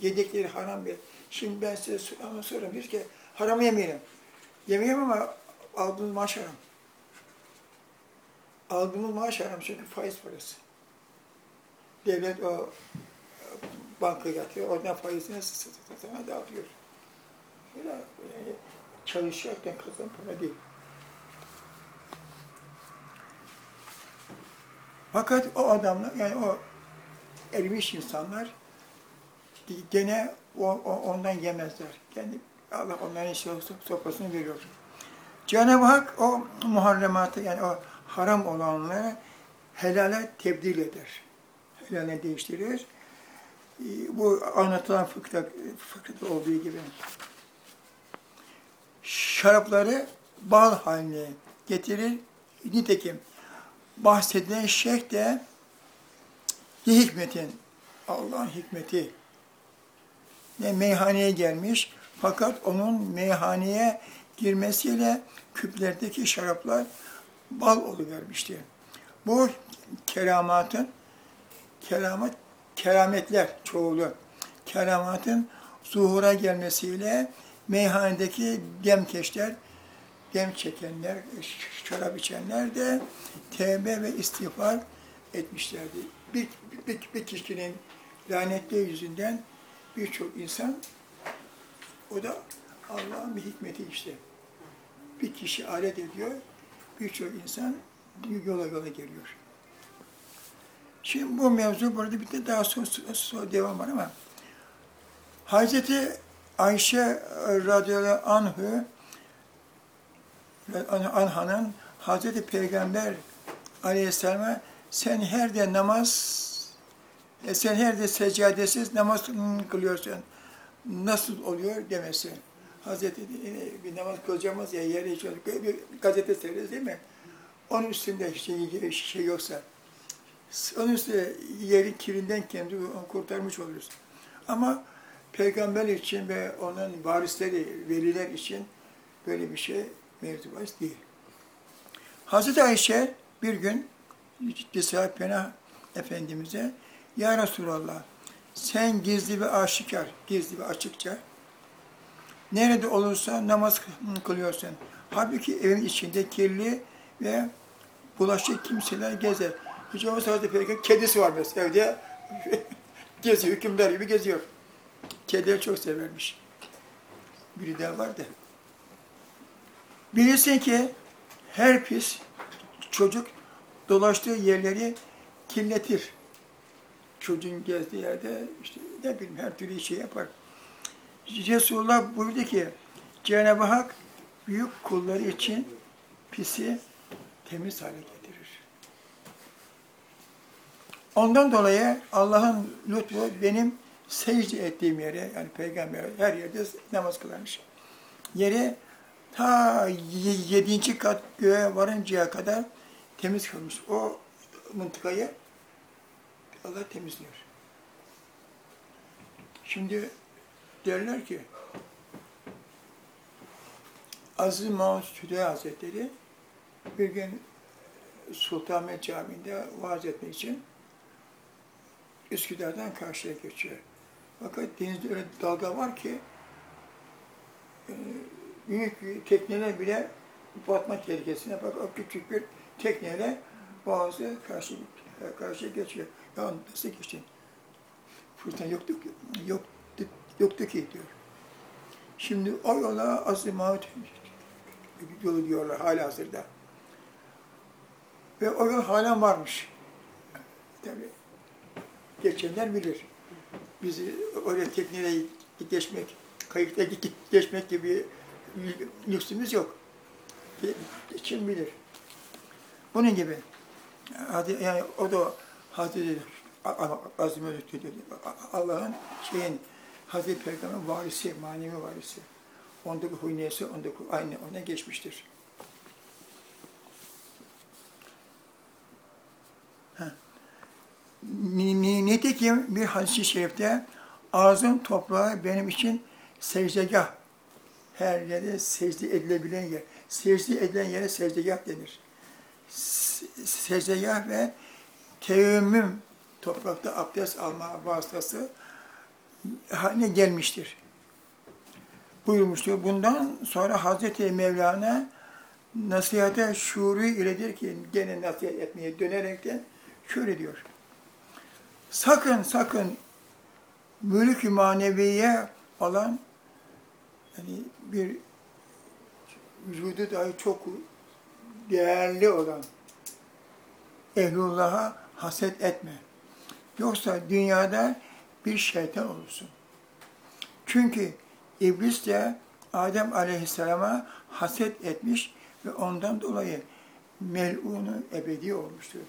Speaker 1: Yedikleri haram bir. Şimdi ben size ama sorayım, bir ki haram yemeyelim. Yemeyeyim ama aldığımız maaş haram. Aldığımız maaş haram çünkü faiz parası. Devlet o banka yatıyor, oradan faizini sana dağıtıyor. Öyle yani çalışıyorken kazan para değil. Fakat o adamlar, yani o erimiş insanlar gene o, o- ondan yemezler. Kendi Allah onların so- sopasını veriyor. Cenab-ı Hak o muharrematı yani o haram olanları helale tebdil eder. Helale değiştirir. Ee, Bu anlatılan fıkra, fıkrada olduğu gibi. Şarapları bal haline getirir. Nitekim bahsedilen şeyh de hikmetin, Allah'ın hikmeti. Ne meyhaneye gelmiş fakat onun meyhaneye girmesiyle küplerdeki şaraplar bal oluvermişti. Bu keramatın, keramet, kerametler çoğulu, keramatın zuhura gelmesiyle meyhanedeki demkeşler, dem çekenler, şarap içenler de tevbe ve istiğfar etmişlerdi. Bir, bir, bir kişinin lanetli yüzünden birçok insan, o da Allah'ın bir hikmeti işte. Bir kişi alet ediyor, birçok insan yola yola geliyor. Şimdi bu mevzu burada bir de daha sonra, sonra devam var ama Hazreti Ayşe radıyallahu anh'ı Anha'nın Hazreti Peygamber aleyhisselama sen her de namaz e, sen her de seccadesiz namaz kılıyorsun. Nasıl oluyor demesi. Hazreti e, bir namaz kılacağımız ya yere. Bir gazete seyrediyoruz değil mi? Onun üstünde şey, şey yoksa onun üstünde yerin kirinden kendi kurtarmış oluruz. Ama peygamber için ve onun varisleri, veliler için böyle bir şey mevzu değil. Hazreti Ayşe bir gün Cisal Penah Efendimiz'e Ya Resulallah sen gizli ve aşikar, gizli ve açıkça nerede olursa namaz kılıyorsun. Halbuki evin içinde kirli ve bulaşık kimseler gezer. Hiç olmazsa Hazreti Peygamber kedisi var mesela evde (laughs) geziyor, hükümdar gibi geziyor. Kedileri çok severmiş. Biri daha var da. Bilirsin ki her pis çocuk dolaştığı yerleri kirletir. Çocuğun gezdiği yerde işte ne bileyim her türlü şey yapar. Resulullah buyurdu ki Cenab-ı Hak büyük kulları için pisi temiz hale getirir. Ondan dolayı Allah'ın lütfu benim secde ettiğim yere yani peygamber her yerde namaz kılarmış. Yere ta yedinci kat göğe varıncaya kadar temiz kılmış. O mıntıkayı Allah temizliyor. Şimdi derler ki Aziz Mahmud Südeyi Hazretleri bir gün Sultanahmet Camii'nde vaaz etmek için Üsküdar'dan karşıya geçiyor. Fakat denizde öyle dalga var ki e, büyük büyük tekneler bile batma tehlikesine bak o küçük bir tekneyle boğazı karşı karşı geçiyor. Ya nasıl geçtin? Fırtına yoktu, ki- yoktu, yoktu ki diyor. Şimdi o yola Azimut yolu diyorlar hala hazırda. Ve o yol hala varmış. Tabii. Geçenler bilir. Bizi oraya tekneyle geçmek, kayıkta geçmek gibi lüksümüz yok. Kim bilir. Bunun gibi. Yani o da Hazreti Azimut Allah'ın şeyin Hazreti Peygamber varisi, manevi varisi. Ondaki huynesi, ondaki aynı ona geçmiştir. Nitekim bir hadis-i şerifte ağzın toprağı benim için secdegah. Her yere secde edilebilen yer. Secde edilen yere secdegah denir. Se- Secdegah ve teyemmüm toprakta abdest alma vasıtası haline gelmiştir. Buyurmuştur. Bundan sonra Hazreti Mevlana nasihate şuuru iledir ki gene nasihat etmeye dönerekten şöyle diyor. Sakın sakın mülk-ü maneviye olan yani bir vücudu dahi çok değerli olan ehlullah'a haset etme. Yoksa dünyada bir şeytan olursun. Çünkü iblis de Adem aleyhisselama haset etmiş ve ondan dolayı melunu ebedi olmuştur.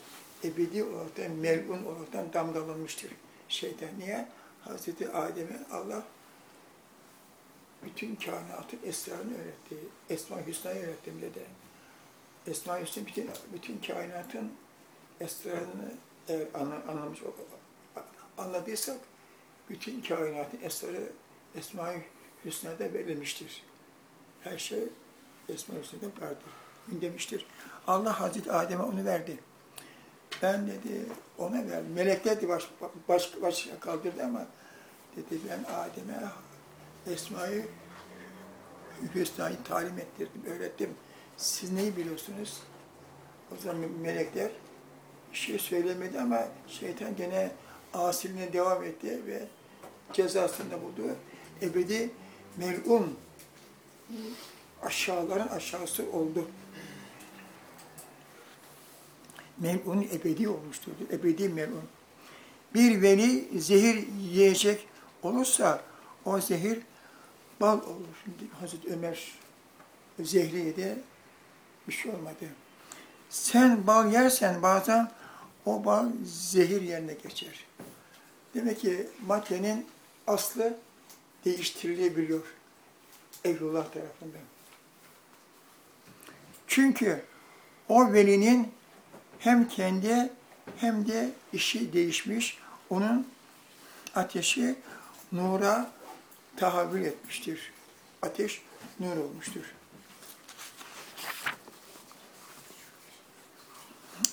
Speaker 1: Ebedi olarak melun olarak damgalanmıştır şeytan. Niye? Hazreti Adem'e Allah bütün kainatın esrarını öğretti. Esma-i Hüsna'yı öğrettim dedi. Esma-i Hüsna bütün, bütün kainatın esrarını eğer anla- anlamış anladıysak bütün kainatın esrarı Esma-i Hüsna'da verilmiştir. Her şey Esma-i Hüsna'da vardır. Demiştir. Allah Hazreti Adem'e onu verdi. Ben dedi ona verdim. Melekler de baş, baş, baş kaldırdı ama dedi ben Adem'e Esma-i Hüsna'yı talim ettirdim, öğrettim. Siz neyi biliyorsunuz? O zaman melekler bir şey söylemedi ama şeytan gene asiline devam etti ve cezasını da buldu. Ebedi melun aşağıların aşağısı oldu. Melun ebedi olmuştur. Ebedi melun. Bir veli zehir yiyecek olursa o zehir bal olur. Şimdi Hazreti Ömer zehri yedi, bir şey olmadı. Sen bal yersen bazen o bal zehir yerine geçer. Demek ki maddenin aslı değiştirilebiliyor Ehlullah tarafından. Çünkü o velinin hem kendi hem de işi değişmiş, onun ateşi nura tahavül etmiştir. Ateş nur olmuştur.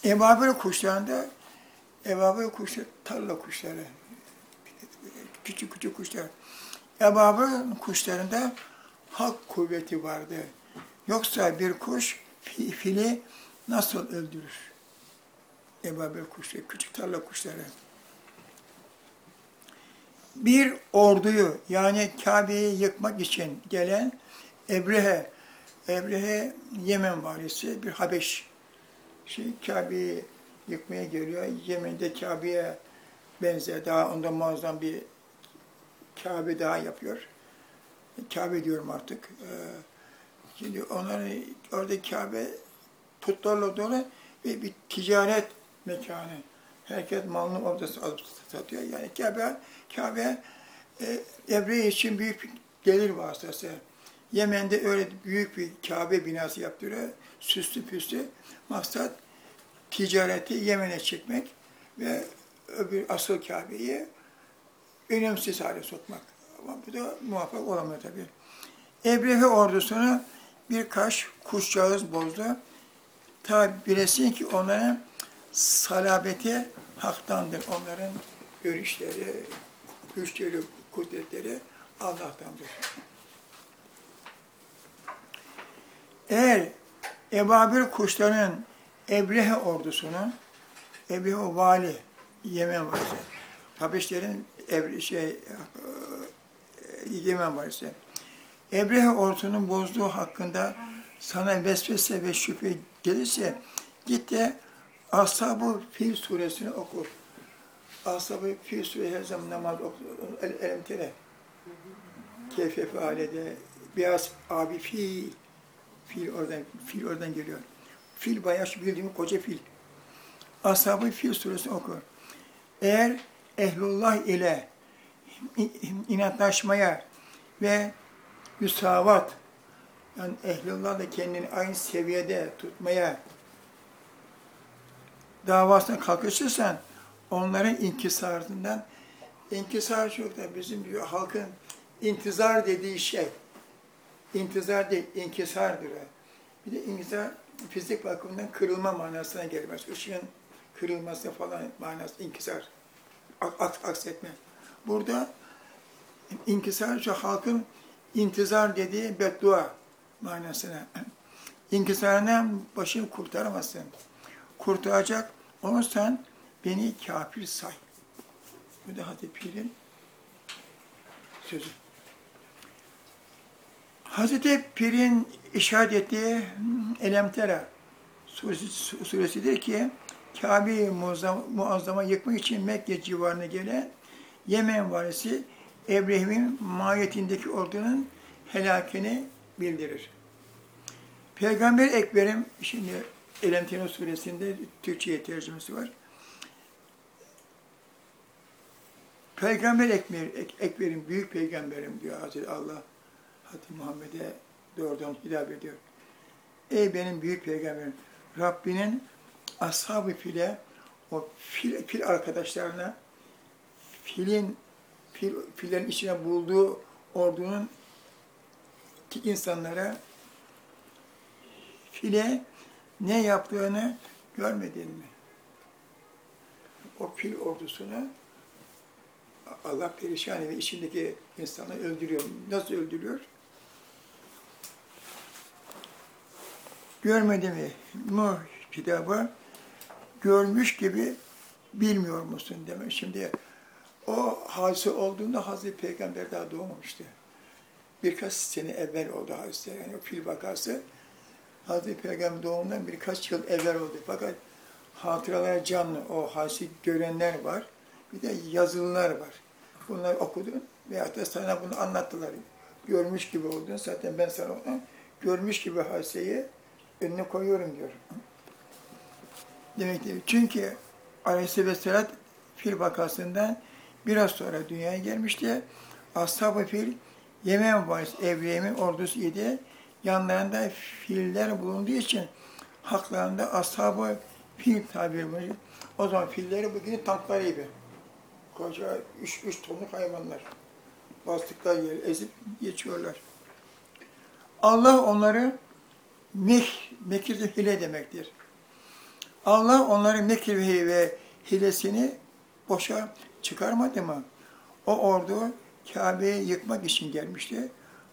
Speaker 1: Ebabil kuşlarında, ebabil kuşları, tarla kuşları, küçük küçük kuşlar. Ebabil kuşlarında hak kuvveti vardı. Yoksa bir kuş fi- fili nasıl öldürür? Ebabil kuşları, küçük tarla kuşları. Bir orduyu yani Kabe'yi yıkmak için gelen Ebrehe, Ebrehe Yemen valisi bir Habeş şey Kabe'yi yıkmaya geliyor. Yemen'de Kabe'ye benzer daha ondan muazzam bir Kabe daha yapıyor. Kabe diyorum artık. Ee, Şimdi onların orada Kabe putlarla dolu ve bir ticaret mekanı. Herkes malını orada alıp satıyor. Yani Kabe, Kabe e, Evre için büyük bir gelir vasıtası. Yemen'de öyle büyük bir Kabe binası yaptırıyor. Süslü püslü. Maksat ticareti Yemen'e çekmek ve öbür asıl Kabe'yi önemsiz hale sokmak. Ama bu da muvaffak olamıyor tabii. Ebrehe ordusunu birkaç kuşcağız bozdu. Ta bilesin ki onların salabeti haktandır. Onların görüşleri, güçleri, kudretleri Allah'tandır. Eğer ebabil kuşların Ebrehe ordusunu, Ebrehe o vali, Yemen valisi, Habeşlerin Ebre, şey, e, Yemen valisi, Ebrehe ordusunun bozduğu hakkında sana vesvese ve şüphe gelirse git de Ashab-ı Fil suresini oku. Ashab-ı Fil suresi her zaman namaz oku. El, elemtere. Keyfe fealede. Biraz abi fil. Fil oradan, fil oradan geliyor. Fil bayağı şu bildiğim koca fil. Ashab-ı Fil suresini oku. Eğer ehlullah ile inatlaşmaya ve müsavat, yani ehlullahla kendini aynı seviyede tutmaya davasına kalkışırsan onların inkisarından inkisar çok da bizim bir halkın intizar dediği şey. İntizar değil, inkisardır. Bir de inkisar fizik bakımından kırılma manasına gelmez. Işığın kırılması falan manası inkisar. Aks, aksetme. Burada inkisar şu halkın intizar dediği beddua manasına. İnkisarından başını kurtaramazsın. Kurtaracak onu sen beni kafir say. Bu da Hazreti Pir'in sözü. Hazreti Pir'in işaret ettiği Elemtera suresi, suresidir ki Kabe-i Muazzam- Muazzama yıkmak için Mekke civarına gelen Yemen valisi Ebrehim'in mahiyetindeki ordunun helakini bildirir. Peygamber Ekber'im, şimdi Elemtera suresinde Türkçe'ye tercümesi var. Peygamber Ekber, Ek- Ekber'im, büyük peygamberim diyor Hazreti Allah. Hazreti Muhammed'e doğrudan hitap ediyor. Ey benim büyük peygamberim, Rabbinin ashab-ı file, o fil, fil arkadaşlarına, filin, fil, fillerin içine bulduğu ordunun insanlara file ne yaptığını görmedin mi? O fil ordusunu Allah perişan ve içindeki insanı öldürüyor. Nasıl öldürüyor? Görmedi mi? Nuh kitabı görmüş gibi bilmiyor musun demek. Şimdi o hadise olduğunda Hazreti Peygamber daha doğmamıştı. Birkaç sene evvel oldu hadise. Yani o fil vakası Hazreti Peygamber doğumundan birkaç yıl evvel oldu. Fakat hatıralar canlı. O hadisi görenler var. Bir de yazılılar var. Bunları okudun veyahut da sana bunu anlattılar. Görmüş gibi oldun. Zaten ben sana onu görmüş gibi hadiseyi önüne koyuyorum diyor. Demek ki çünkü Aleyhisselam fil vakasından biraz sonra dünyaya gelmişti. Ashab-ı fil Yemen valisi Evrehim'in ordusu idi. Yanlarında filler bulunduğu için haklarında ashab-ı fil tabiri var. O zaman filleri bugün tanklar gibi. Koca üç, üç tonluk hayvanlar. Bastıkları yer ezip geçiyorlar. Allah onları mek, mekir de hile demektir. Allah onların mekir ve hilesini boşa çıkarmadı mı? O ordu Kabe'yi yıkmak için gelmişti.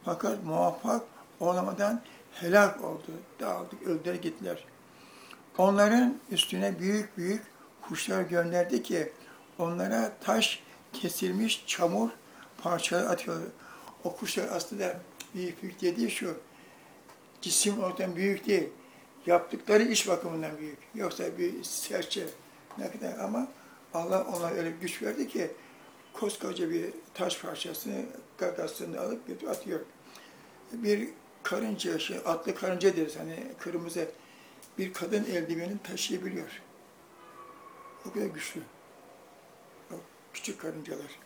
Speaker 1: Fakat muvaffak olamadan helak oldu. Dağıldık, öldüler gittiler. Onların üstüne büyük büyük kuşlar gönderdi ki onlara taş kesilmiş çamur parçaları atıyorlar. O kuşlar aslında büyüklük dediği şu, cisim oradan büyük değil, yaptıkları iş bakımından büyük. Yoksa bir serçe ne kadar ama Allah ona öyle bir güç verdi ki koskoca bir taş parçasını gagasını alıp götür atıyor. Bir karınca, şey, atlı karınca deriz hani kırmızı bir kadın eldivenini taşıyabiliyor. O kadar güçlü. O küçük karıncalar.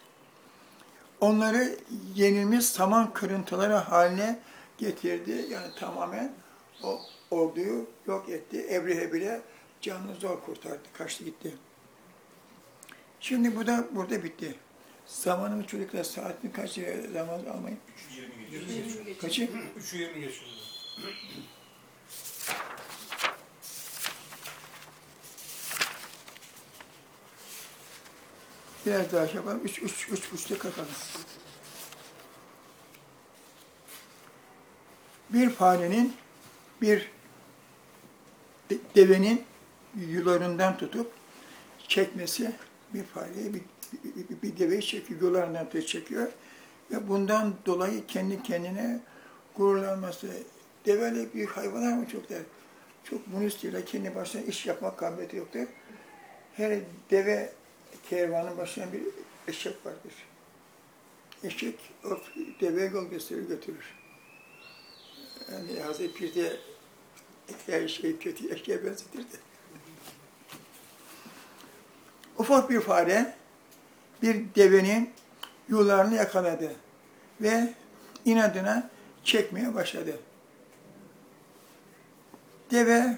Speaker 1: Onları yenilmiş saman kırıntıları haline getirdi. Yani tamamen o orduyu yok etti. Ebrehe bile canını zor kurtardı. Kaçtı gitti. Şimdi bu da burada bitti. Zamanımı çocuklar saatini kaç lira zaman almayın?
Speaker 4: 20 geçiyor.
Speaker 1: Kaçı?
Speaker 4: 3'ü 20 geçiyor.
Speaker 1: Biraz daha şey yapalım. Üç, üç, üç buçukta kalkalım. Bir farenin bir de- devenin yularından tutup çekmesi bir fareyi, bir, bir, deveyi çekiyor, yularından tutup çekiyor. Ve bundan dolayı kendi kendine gururlanması. Develi büyük hayvanlar mı çok der. Çok munistire kendi başına iş yapmak kabiliyeti yoktur. Her deve kervanın başına bir eşek vardır. Eşek o deveye yol gösterir götürür. Yani Hazreti Pir her şey kötü eşeğe benzetir. Ufak bir fare bir devenin yularını yakaladı ve inadına çekmeye başladı. Deve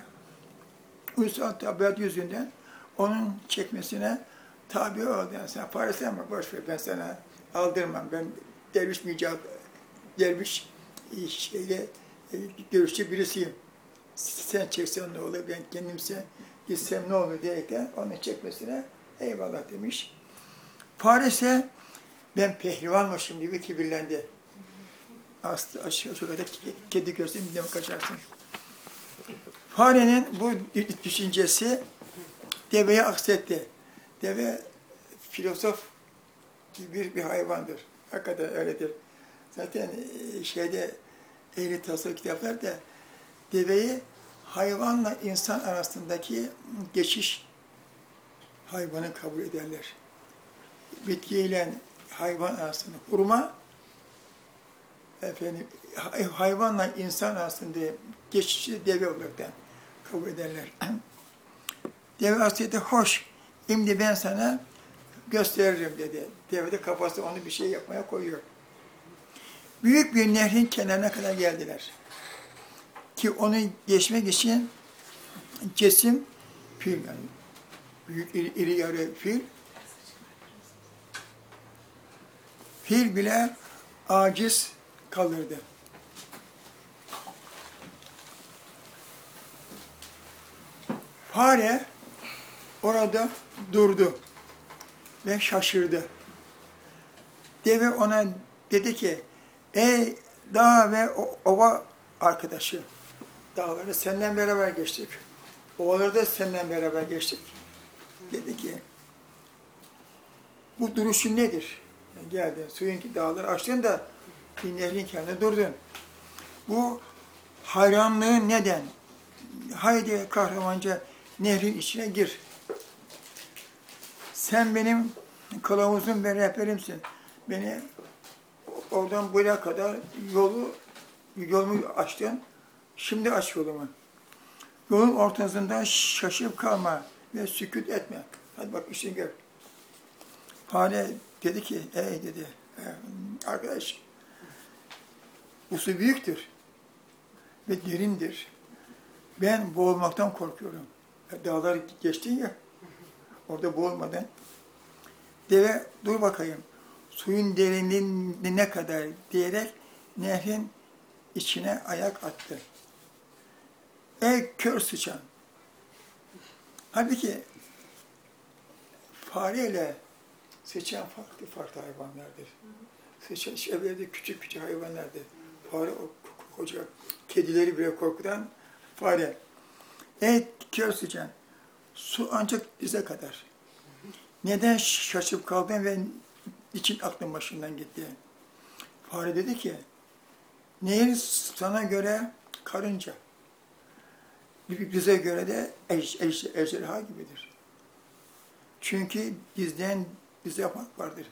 Speaker 1: uysal tabiat yüzünden onun çekmesine tabi oldu. Yani sen faresi ama boş ver ben sana aldırmam. Ben derviş mücadele, derviş şeyle e, görüşçü birisiyim. Sen çeksen ne olur, ben kendimse gitsem ne olur diyerekten onun çekmesine eyvallah demiş. Fare ise ben pehlivanmışım gibi kibirlendi. Aslı aşağı şurada kedi görsem bir kaçarsın. Farenin bu düşüncesi deveye aksetti. Deve filozof gibi bir hayvandır. Hakikaten öyledir. Zaten e, şeyde ehli tasavvuf kitaplarda deveyi hayvanla insan arasındaki geçiş hayvanı kabul ederler. Bitkiyle hayvan arasında hurma, efendim, hay- hayvanla insan arasında geçişi deve olarak kabul ederler. (clears throat) Deve aslında hoş, şimdi ben sana gösteririm dedi. Deve de kafası onu bir şey yapmaya koyuyor. Büyük bir nehrin kenarına kadar geldiler. Ki onu geçmek için cesim fil yani büyük iri, iri yarı fil fil bile aciz kalırdı. Fare orada durdu ve şaşırdı. Deve ona dedi ki, ey dağ ve ova arkadaşı, dağları senden beraber geçtik. Ovaları da senden beraber geçtik. Dedi ki, bu duruşun nedir? Geldin, suyun dağları açtın da bir nehrin kenarında durdun. Bu hayranlığın neden? Haydi kahramanca nehrin içine gir. Sen benim kılavuzum ve rehberimsin. Beni oradan buraya kadar yolu yolumu açtın. Şimdi aç yolumu. Yolun ortasında şaşıp kalma ve sükut etme. Hadi bak işini gör. Fare dedi ki, ey dedi, "e, arkadaş, bu su büyüktür ve derindir. Ben boğulmaktan korkuyorum. Dağlar geçtin ya, orada boğulmadan. Deve dur bakayım, suyun derinliği ne kadar diyerek nehrin içine ayak attı. Ey kör sıçan! Halbuki fareyle sıçan farklı farklı hayvanlardır. Sıçan evlerde küçük küçük hayvanlardır. Fare koca kedileri bile korkudan fare. Ey kör sıçan! Su ancak dize kadar. Neden şaşıp kaldın ve için aklın başından gitti? Fare dedi ki, nehir sana göre karınca, bize göre de ej, ej, ejderha gibidir. Çünkü bizden bize yapmak vardır.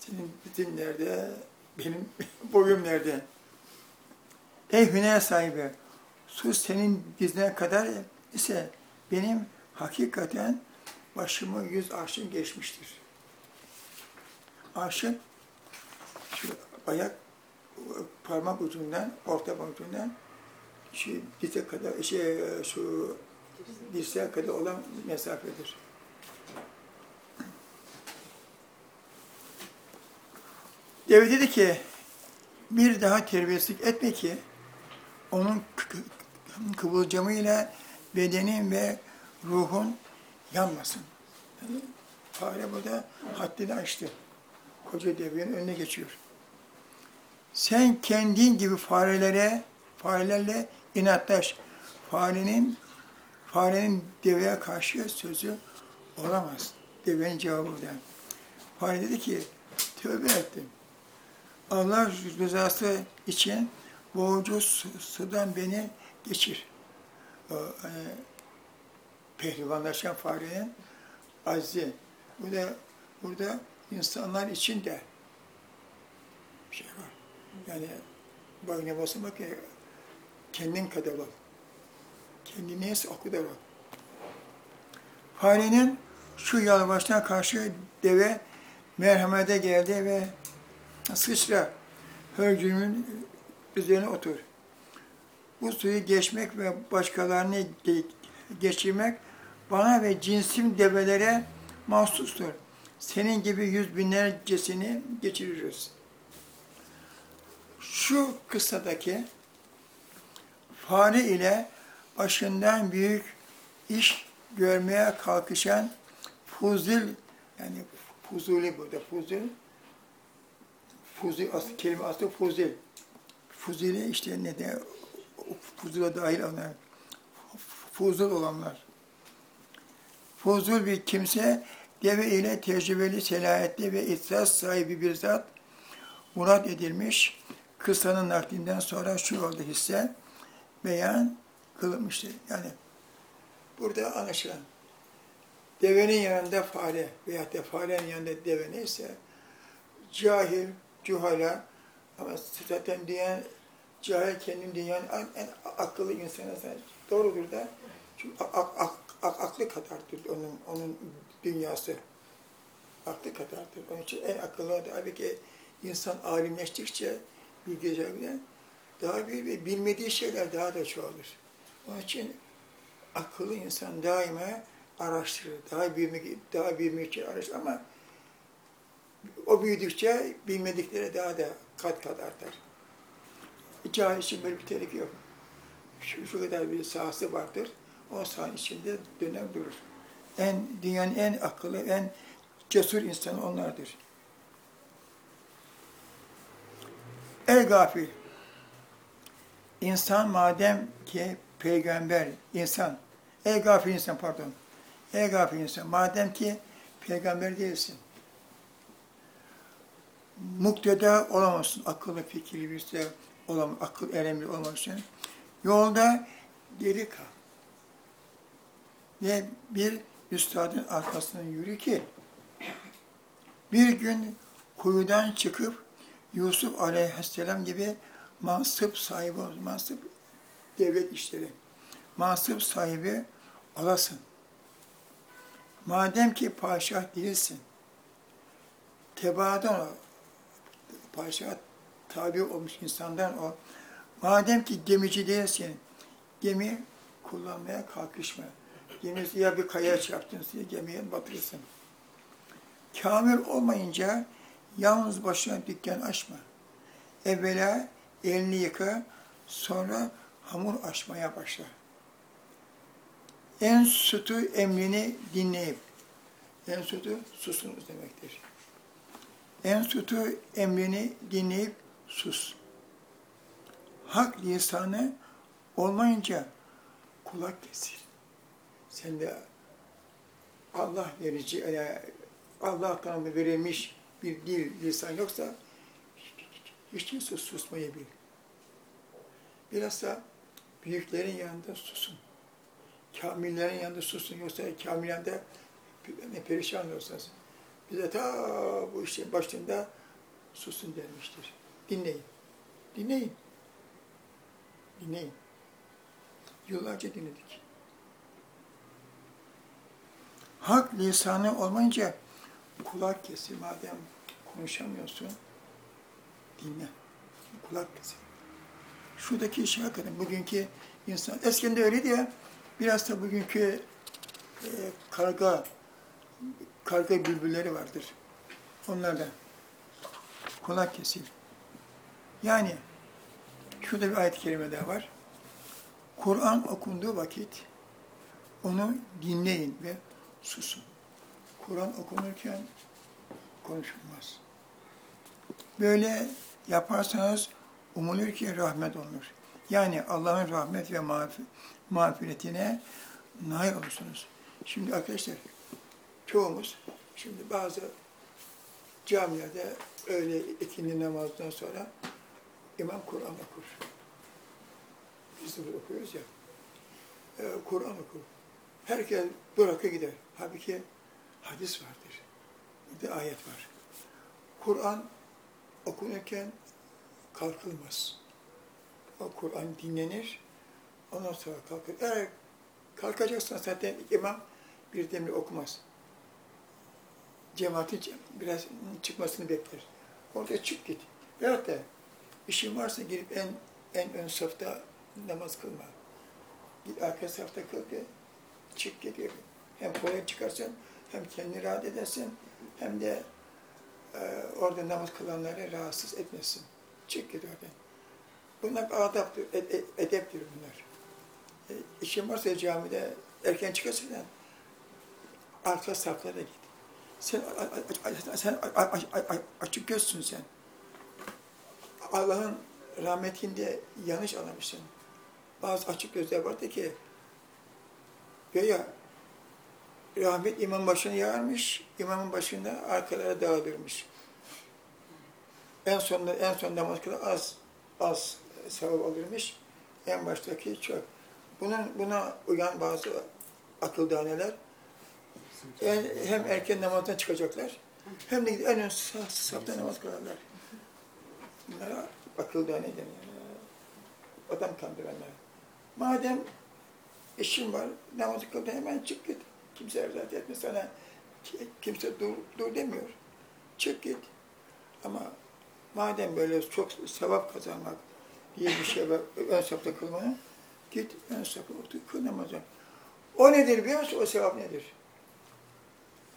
Speaker 1: Senin bitin nerede, benim (laughs) boyum nerede? Ey hüner sahibi, su senin dizine kadar ise benim hakikaten başımı yüz arşın geçmiştir. Arşın şu ayak parmak ucundan, orta parmak ucundan şu dize kadar, şey, şu dirseğe kadar olan mesafedir. Deve dedi ki, bir daha terbiyesizlik etme ki, onun kı- kı- kıvılcımıyla bedenin ve ruhun yanmasın. Yani fare burada haddini aştı. Koca devenin önüne geçiyor. Sen kendin gibi farelere, farelerle inatlaş. Farenin farenin deveye karşı sözü olamaz. Devenin cevabı da. Fare dedi ki, tövbe ettim. Allah rızası için boğucu su- sudan beni geçir. O, e, pehlivanlaşan farenin azzi. Bu da burada insanlar için de bir şey var. Yani boyuna basmak ya kendin kadar ol. Kendin neyse o kadar ol. Farenin şu yalvaçtan karşı deve merhamete geldi ve sıçra hörgümün üzerine otur. Bu suyu geçmek ve başkalarını ge- geçirmek bana ve cinsim develere mahsustur. Senin gibi yüz binlercesini geçiririz. Şu kıssadaki fare ile başından büyük iş görmeye kalkışan fuzul yani fuzuli burada fuzul fuzul aslı kelime aslı fuzul fuzuli işte ne de fuzula dahil olanlar fuzul olanlar fuzul bir kimse deve ile tecrübeli, selahiyetli ve ihtisas sahibi bir zat murat edilmiş. Kıssanın naklinden sonra şu oldu hisse beyan kılınmıştır. Yani burada anlaşılan devenin yanında fare veya da farenin yanında deve neyse cahil, cuhala ama zaten diyen cahil kendim dünyanın en, en akıllı insanı sen doğrudur da çünkü ak, ak, ak, aklı kadardır onun onun dünyası. Aklı kadardır. Onun için en akıllı tabii ki insan alimleştikçe bilgeceğine daha bir, bir bilmediği şeyler daha da çoğalır. Onun için akıllı insan daima araştırır. Daha bilmek, daha bilmek için araştırır ama o büyüdükçe bilmedikleri daha da kat kat artar. Cahil için böyle bir tehlike yok. Şu, şu kadar bir sahası vardır. O sahanın içinde dönem durur. En, dünyanın en akıllı, en cesur insanı onlardır. Ey gafil! İnsan madem ki peygamber, insan, ey gafil insan pardon, ey gafil insan, madem ki peygamber değilsin, mukteda olamazsın, akıllı fikirli bir şey olamaz, akıl eremli olmazsın. Yolda geri kal. Ve bir üstadın arkasından yürü ki, bir gün kuyudan çıkıp Yusuf aleyhisselam gibi mansıp sahibi olsun. Mansıp devlet işleri. Mansıp sahibi olasın. Madem ki padişah değilsin, tebaadan o, padişah tabi olmuş insandan o, madem ki gemici değilsin, gemi kullanmaya kalkışma. Gemi ya bir kayaya çarptın, ya gemiye batırırsın. Kamil olmayınca yalnız başına dükkan açma. Evvela elini yıka, sonra hamur açmaya başla. En sütü emrini dinleyip, en sütü susunuz demektir. En sütü emrini dinleyip sus. Hak lisanı olmayınca kulak kesil. Sen de Allah verici, yani Allah'tan verilmiş bir dil, lisan yoksa hiç kimse susmayı bil. Bilhassa büyüklerin yanında susun. Kamillerin yanında susun. Yoksa kamil yanında ne perişan olursanız. Bize ta bu işin başında susun denmiştir. Dinleyin. Dinleyin. Dinleyin. Yıllarca dinledik. Hak lisanı olmayınca kulak kesil. Madem konuşamıyorsun, dinle. Kulak kesil. Şuradaki işe hakikaten bugünkü insan, eskiden de öyleydi ya, biraz da bugünkü e, karga, karga bülbülleri vardır. Onlardan kulak kesil. Yani şurada bir ayet-i kerime daha var. Kur'an okunduğu vakit onu dinleyin ve susun. Kur'an okunurken konuşulmaz. Böyle yaparsanız umulur ki rahmet olunur. Yani Allah'ın rahmet ve mağfi- mağfiretine nail olursunuz. Şimdi arkadaşlar, çoğumuz, şimdi bazı camilerde öğle ikindi namazdan sonra imam Kur'an okur. Biz de okuyoruz ya. Ee, Kur'an okur. Herkes bırakır gider. Halbuki hadis vardır. Bir de ayet var. Kur'an okunurken kalkılmaz. O Kur'an dinlenir, ondan sonra kalkır. Eğer kalkacaksan zaten imam bir demir okumaz. Cemaatin biraz çıkmasını bekler. Orada çık git. Veyahut da işin varsa girip en en ön safta namaz kılma. Git arka safta kıl ki çık git. Hem kolay çıkarsın, hem kendini rahat edersin, hem de e, orada namaz kılanları rahatsız etmesin. Çık git oradan. Bunlar adaptır, ed- ed- edeptir bunlar. E, işin varsa camide erken çıkarsın, arka saflara git. Sen, sen açık gözsün sen. Allah'ın rahmetinde yanlış anlamışsın. Bazı açık gözler vardı ki veya rahmet imam başına yağarmış, imamın başında arkalara dağılırmış. En sonunda en son namaz kılan az az sevap alırmış. En baştaki çok. Bunun buna uyan bazı akıl daneler yani hem erken namazdan çıkacaklar hem de en ön saf, safta namaz kılarlar. Bunlara akıl dane deniyor. Adam kandıranlar. Madem işin var, namazı kıl da hemen çık git. Kimse erzat etme sana. Ki- Kimse dur, dur demiyor. Çık git. Ama madem böyle çok sevap kazanmak diye bir şey var, ön safta kılmanın, git ön safta otur, kıl namazı. O nedir biliyor musun? O sevap nedir?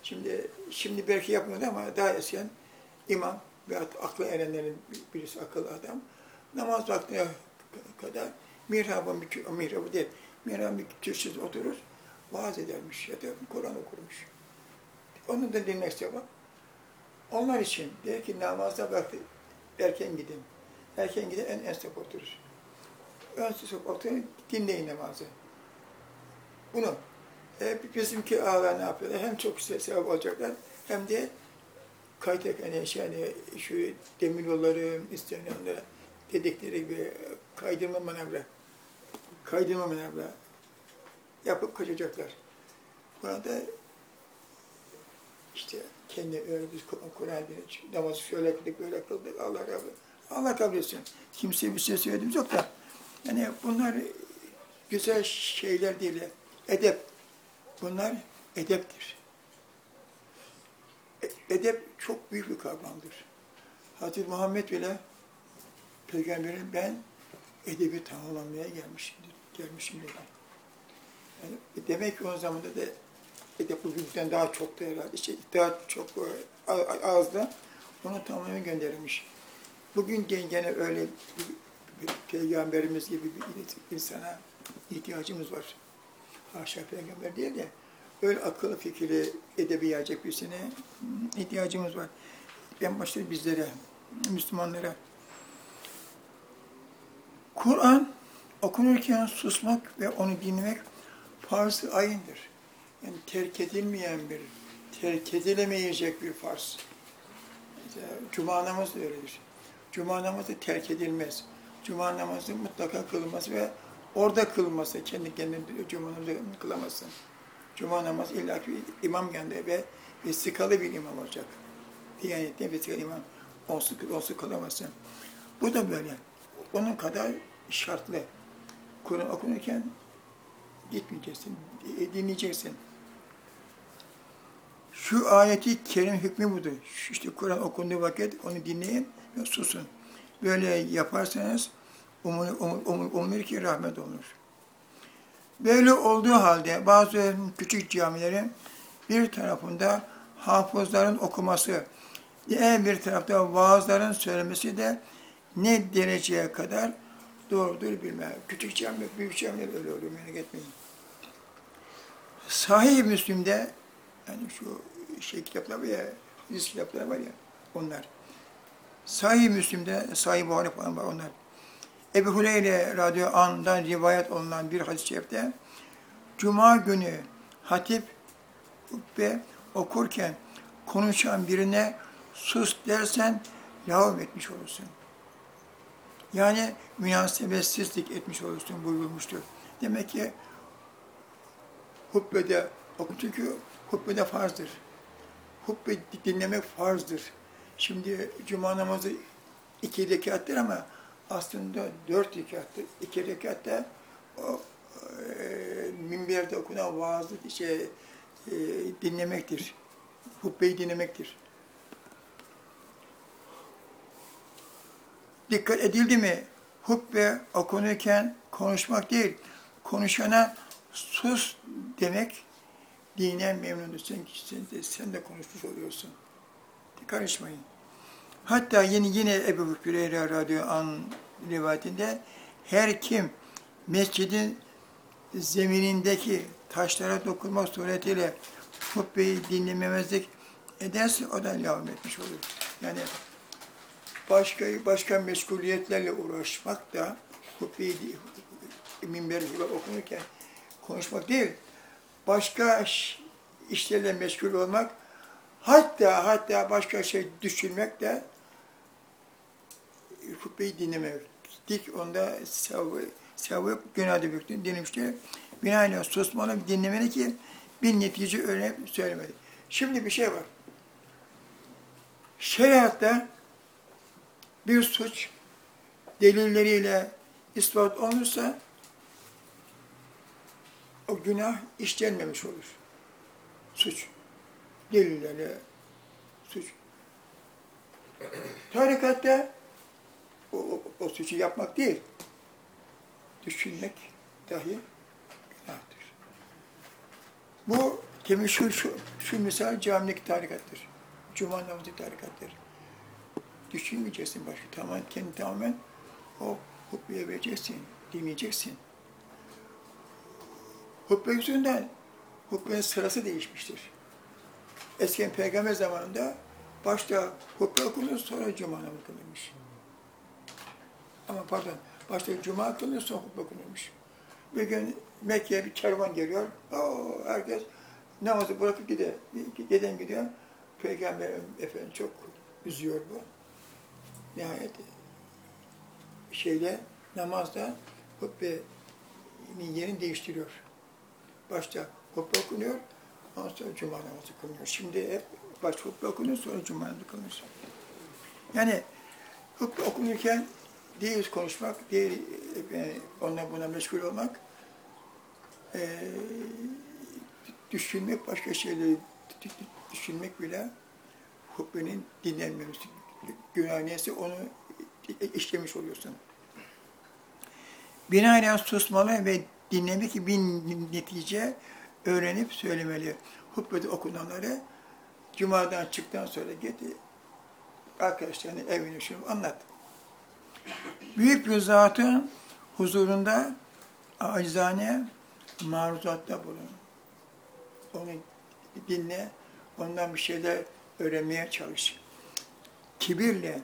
Speaker 1: Şimdi şimdi belki yapmıyordu ama daha eskiden imam ve aklı erenlerin birisi akıllı adam namaz vaktine kadar mihrabın bir mihrabı değil, mihrabın bir köşesinde oturur, vaaz edermiş ya da Kur'an okurmuş. Onun da dinlemek sevap. Onlar için der ki namazda vakti erken gidin. Erken gidin en en saf oturur. Ön saf oturun, dinleyin namazı. Bunu e, bizimki ağalar ne yapıyorlar? Hem çok se- sevap alacaklar hem de kaytak hani şey hani şu demir yolları isteyenlere dedikleri gibi kaydırma manevra kaydırma manevra yapıp kaçacaklar. Burada işte kendi öyle biz Kur'an namazı şöyle kıldık, böyle kıldık, Allah kabul Allah kabul etsin. Kimseye bir şey söylediğimiz yok da. Yani bunlar güzel şeyler değil, edep. Bunlar edeptir. E- Edep çok büyük bir kavramdır. Hazreti Muhammed bile peygamberin ben edebi tamamlamaya gelmişimdir, gelmişim dedi. Yani demek ki o zamanda da edep bugünkten daha çok da herhalde, işte daha çok e, a- a- azdı. Onu tamamlamaya gönderilmiş. Bugün gene öyle bir peygamberimiz gibi bir insana ihtiyacımız var. Haşa peygamber değil de öyle akıllı fikirli edebiyacak birisine hmm, ihtiyacımız var. En başta bizlere, Müslümanlara. Kur'an okunurken susmak ve onu dinlemek farz-ı ayındır. Yani terk edilmeyen bir, terk edilemeyecek bir farz. Cuma namazı öyledir. Cuma namazı terk edilmez. Cuma namazı mutlaka kılınması ve orada kılınması, kendi kendine Cuma namazı kılamazsın. Cuma namazı illa ki imam yanında ve vesikalı bir imam olacak. Diyanetli vesikalı imam onsuz, onsuz kılamazsın. Bu da böyle. Onun kadar şartlı. Kur'an okunurken gitmeyeceksin, dinleyeceksin. Şu ayeti kerim hükmü budur. İşte Kur'an okunduğu vakit onu dinleyin ve susun. Böyle yaparsanız umulur, umulur, umulur, umulur ki rahmet olur. Böyle olduğu halde bazı küçük camilerin bir tarafında hafızların okuması, diğer bir tarafta vaazların söylemesi de ne dereceye kadar doğrudur bilmem. Küçük cami, büyük camiler öyle oluyor, merak etmeyin. Sahih Müslim'de, yani şu şey kitaplar var ya, hadis kitapları var ya, onlar. Sahih Müslim'de, Sahih Buhari falan var onlar. Ebu Hureyre radyo andan rivayet olunan bir hadis-i şerifte Cuma günü hatip ve okurken konuşan birine sus dersen lağım etmiş olursun. Yani münasebetsizlik etmiş olursun buyurulmuştur. Demek ki hutbede, çünkü hutbede farzdır. Hutbe dinlemek farzdır. Şimdi cuma namazı iki rekattır ama aslında dört rekattır. İki rekatta o e, minberde okunan vaazı şey, e, dinlemektir. Hutbeyi dinlemektir. Dikkat edildi mi? Hutbe okunurken konuşmak değil, konuşana sus demek dinen memnunuz. Sen, sen, de, sen de konuşmuş oluyorsun. Karışmayın. Hatta yine yine Ebu Hüreyre radyo an rivayetinde her kim mescidin zeminindeki taşlara dokunmak suretiyle hutbeyi dinlememezlik ederse o da lağım etmiş olur. Yani başka başka meşguliyetlerle uğraşmak da hutbeyi minber okunurken konuşmak değil, başka işlerle meşgul olmak, hatta hatta başka şey düşünmek de hutbeyi dinlemek. Dik onda sevabı, sevabı günahı büyüktür denilmiştir. Binaenaleyh susmalı dinlemeli ki bir netice öğrenip söylemeli. Şimdi bir şey var. Şeriatta bir suç delilleriyle ispat olursa o günah işlenmemiş olur. Suç. Delillerle suç. Tarikatta o, o, o suçu yapmak değil, düşünmek dahi günahtır. Bu temiz şu, şu, şu misal camideki tarikattır. Cuma namazı tarikattır. Düşünmeyeceksin başka. Tamamen, kendi tamamen o hutbeye vereceksin, dinleyeceksin. Hutbe yüzünden hutbenin sırası değişmiştir. Eskiden peygamber zamanında başta hutbe okunur sonra cuma namazı kılınmış. Ama pardon, başta cuma kılınır sonra hutbe okunurmuş. Bir gün Mekke'ye bir kervan geliyor. Oo, herkes namazı bırakıp gidiyor. Giden gidiyor. Peygamber Efendimiz çok üzüyor bu. Nihayet şeyle namazda hutbenin yerini değiştiriyor. Başta hutbe okunuyor, ondan sonra cuma namazı kılınıyor. Şimdi hep başta hutbe okunuyor, sonra cuma namazı kılınıyor. Yani hutbe okunurken değil konuşmak, değil yani onunla buna meşgul olmak, e, düşünmek, başka şeyleri düşünmek bile hutbenin dinlenmemesi. Günah onu işlemiş oluyorsun. Binaenaleyh susmalı ve dinlemek ki bir netice öğrenip söylemeli. Hutbede okunanları Cuma'dan çıktıktan sonra git arkadaşlarına evine şunu anlat. Büyük bir zatın huzurunda acizane maruzatta bulun. Onu dinle, ondan bir şeyler öğrenmeye çalış. Kibirle,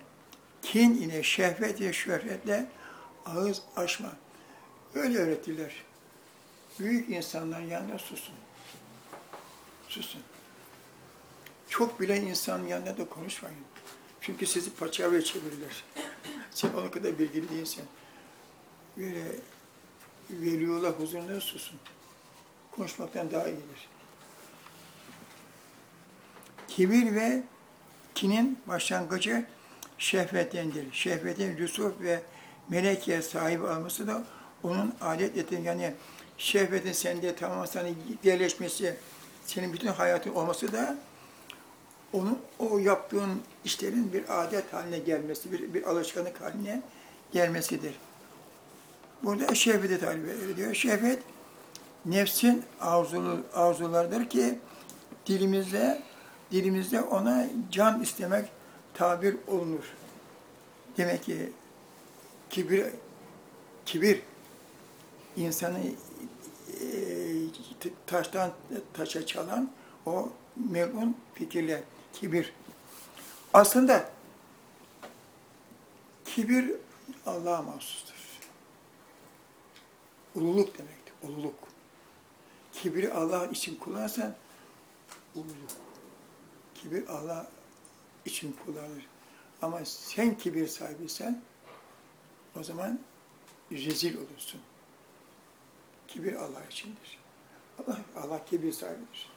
Speaker 1: kin ile, şehvet ile, şöhretle ağız açma. Öyle öğrettiler. Büyük insanların yanında susun. Susun. Çok bilen insanın yanında da konuşmayın. Çünkü sizi paçavraya çevirirler. Sen ona kadar bilgili değilsin. Böyle veliullah huzurunda susun. Konuşmaktan daha iyidir. Kibir ve kinin başlangıcı şehvettendir. Şehvetin Yusuf ve meleke sahibi olması da onun adet ettiği yani şehvetin sende tamamen sana yerleşmesi, senin bütün hayatın olması da onun o yaptığın işlerin bir adet haline gelmesi, bir, bir alışkanlık haline gelmesidir. Burada şehvete tarif ediyor. Şehvet, nefsin arzulu, arzularıdır ki dilimizde dilimizde ona can istemek tabir olunur. Demek ki kibir, kibir insanı e, taştan taşa çalan o melun fikirler, kibir. Aslında kibir Allah'a mahsustur. ululuk demektir. Ululuk. Kibri Allah için kullanırsan ululuk. Kibir Allah için kullanılır. Ama sen kibir sahibiysen o zaman rezil olursun. Kibir Allah içindir. Allah, Allah kibir sahibidir.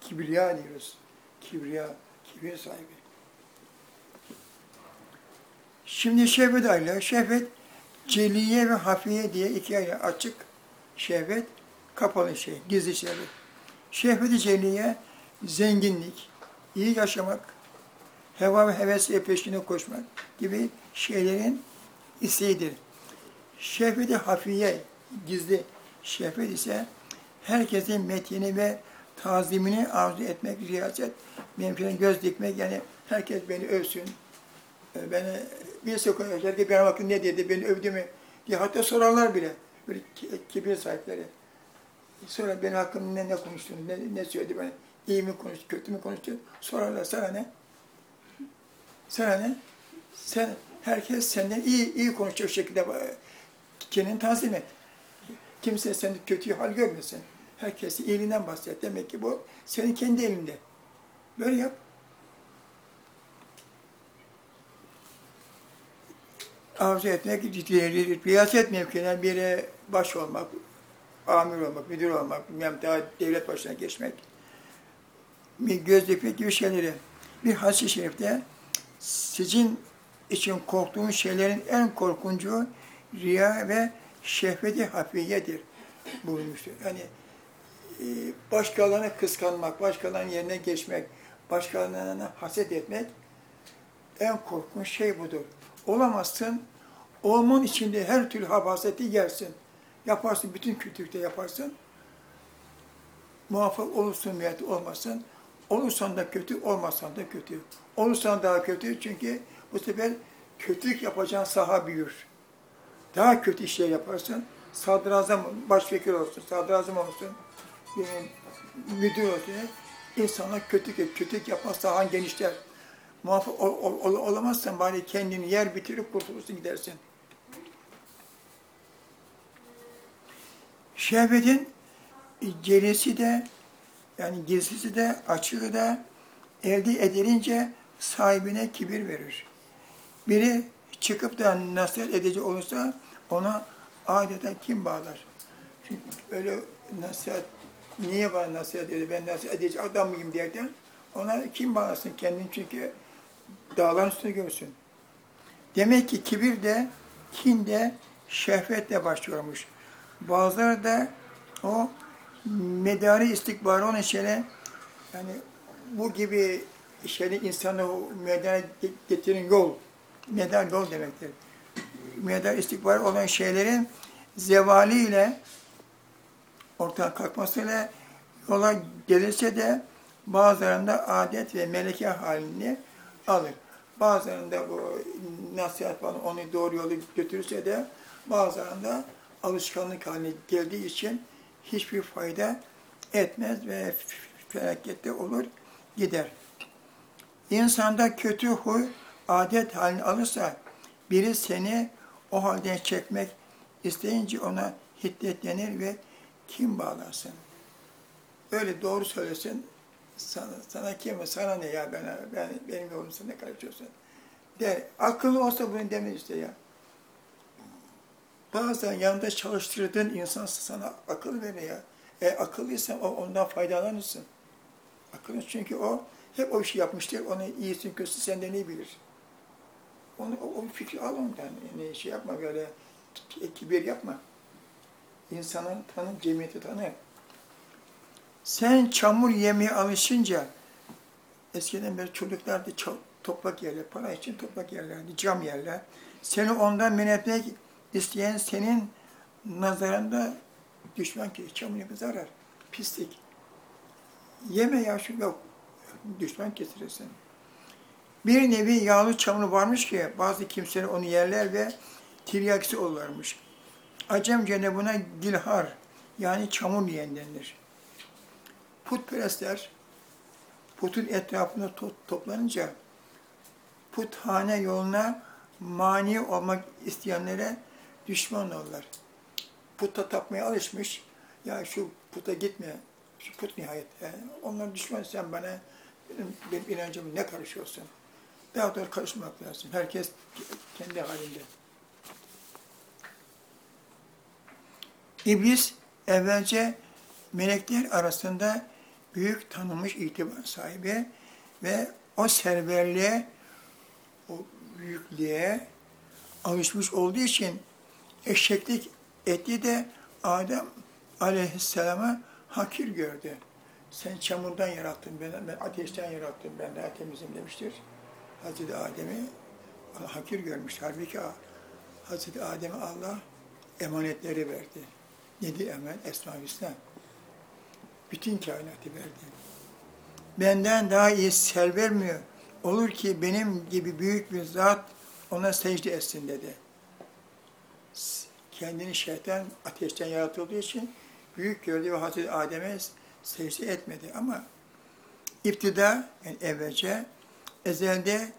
Speaker 1: Kibriya diyoruz. Kibriya, kibir sahibi. Şimdi şehvet ayrı. Şehvet celiye ve hafiye diye iki ayrı açık şehvet, kapalı şey, gizli şehvet. Şehvet-i celiye zenginlik, iyi yaşamak, heva ve hevesle peşine koşmak gibi şeylerin isteğidir. Şehvet-i hafiye, gizli şehvet ise herkesin metini ve tazimini arzu etmek, riyaset, menfilen göz dikmek, yani herkes beni övsün, e, beni birisi konuşacak ki benim hakkım ne dedi, beni övdü mü diye hatta sorarlar bile, böyle ki- kibir sahipleri. Sonra benim hakkımda ne, ne konuştun, ne, ne söyledi bana, iyi mi konuştu, kötü mü konuştu, sorarlar sana ne? Sana ne? Sen, herkes senden iyi, iyi konuşacak şekilde e, kendini tanzim et. Kimse seni kötü hal görmesin. Herkesi iyiliğinden bahset. Demek ki bu senin kendi elinde. Böyle yap. Arzu etmek, riyaset mevkinden biri baş olmak, amir olmak, müdür olmak, bilmem daha devlet başına geçmek, bir göz dikmek gibi şeyleri. Bir hadis-i şerifte sizin için korktuğun şeylerin en korkuncu riya ve şehveti hafiyedir buyurmuştur. Yani e, başkalarını kıskanmak, başkalarının yerine geçmek, başkalarına haset etmek en korkunç şey budur. Olamazsın, olman içinde her türlü habaseti yersin. Yaparsın, bütün kötülükte yaparsın. Muvaffak olursun veya olmasın. Olursan da kötü, olmazsan da kötü. Olursan daha kötü çünkü bu sefer kötülük yapacağın saha büyür. Daha kötü işler yaparsın. Sadrazam, başvekil olsun, sadrazam olsun, bir müdür olsun. İnsanlar kötülük, kötülük yapmaz sahan genişler. Muvaffak ol, ol, ol- olamazsan bari kendini yer bitirip kurtulursun gidersin. Şehvetin celisi de yani gizlisi de açığı da elde edilince sahibine kibir verir. Biri çıkıp da nasihat edici olursa ona adeta kim bağlar? Çünkü öyle nasihat, niye bana nasihat ediyor, ben nasihat edici adam mıyım derken ona kim bağlasın kendini çünkü dağların üstüne görsün. Demek ki kibir de, kin de şehvetle başlıyormuş. Bazıları da o medarı istikbali olan şeyler, yani bu gibi şeyleri insanı meydana getiren yol, medar yol demektir. Medar istikbali olan şeylerin zevaliyle, ortadan kalkmasıyla yola gelirse de bazılarında adet ve meleke halini alır. Bazılarında bu nasihat falan onu doğru yolu götürürse de bazılarında alışkanlık haline geldiği için hiçbir fayda etmez ve felakette olur, gider. İnsanda kötü huy adet halini alırsa biri seni o halden çekmek isteyince ona hiddet denir ve kim bağlarsın? Öyle doğru söylesin, sana, sana kim, sana ne ya, ben, ben, benim yolum sana ne karışıyorsun? Der, akıllı olsa bunu demez işte ya. Bazen yanında çalıştırdığın insan sana akıl verir ya. E akıllıysan ondan faydalanırsın. Akıllı çünkü o hep o işi yapmıştır. Onu iyisin kötüsü senden iyi bilir. Onu, o, o fikri al ondan. Yani şey yapma böyle kibir yapma. İnsanı tanı, cemiyeti tanı. Sen çamur yemeye alışınca eskiden beri çocuklar da toprak yerler, para için toprak yerlerdi, cam yerler. Seni ondan men etmek isteyen senin nazarında düşman ki çamur yeme zarar, pislik. Yeme ya şu yok, düşman kesirirsin. Bir nevi yağlı çamur varmış ki bazı kimseler onu yerler ve tiryakisi olurlarmış. Acemce buna dilhar yani çamur yiyen denilir. Putperestler putun etrafında to- toplanınca puthane yoluna mani olmak isteyenlere düşman olurlar. puta tapmaya alışmış. Ya şu puta gitme, şu put nihayet. Yani onlar düşman sen bana, benim, benim inancım ne karışıyorsun? Daha doğru karışmak lazım. Herkes kendi halinde. İblis evvelce melekler arasında büyük tanınmış itibar sahibi ve o serverliğe, o büyüklüğe alışmış olduğu için eşeklik etti de Adem aleyhisselama hakir gördü. Sen çamurdan yarattın beni, ben ateşten yarattım, ben daha temizim demiştir. Hazreti Adem'i hakir görmüş. Halbuki Hazreti Adem'e Allah emanetleri verdi. Yedi emen, Esma-ı. Bütün kainatı verdi. Benden daha iyi ser vermiyor. Olur ki benim gibi büyük bir zat ona secde etsin dedi. Kendini şeytan ateşten yaratıldığı için büyük gördü ve Hazreti Adem'e secde etmedi. Ama iftida, yani evvelce, ezelde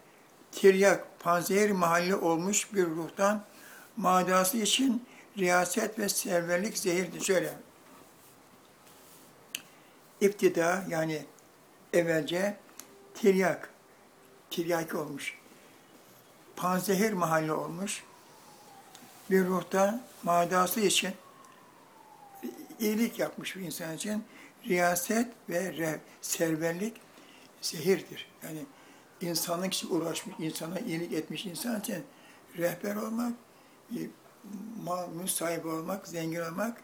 Speaker 1: tiryak, panzehir mahalli olmuş bir ruhtan madası için riyaset ve serverlik zehirdir. Şöyle, iftida yani evvelce tiryak, tiryaki olmuş, panzehir mahalli olmuş bir ruhtan madası için iyilik yapmış bir insan için riyaset ve rev, serverlik zehirdir. Yani insanlık için uğraşmış, insana iyilik etmiş insan için rehber olmak, mal sahibi olmak, zengin olmak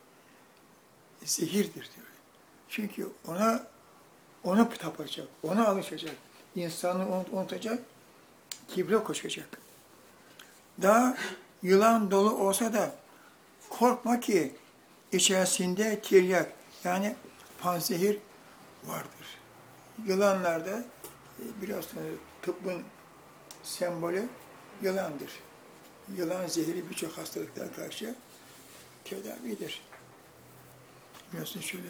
Speaker 1: zehirdir diyor. Çünkü ona onu tapacak, ona alışacak, insanı unutacak, kibre koşacak. Daha yılan dolu olsa da korkma ki içerisinde tiryak yani panzehir vardır. Yılanlarda e, biliyorsunuz tıbbın sembolü yılandır. Yılan zehri birçok hastalıklara karşı tedavidir. Biliyorsunuz şöyle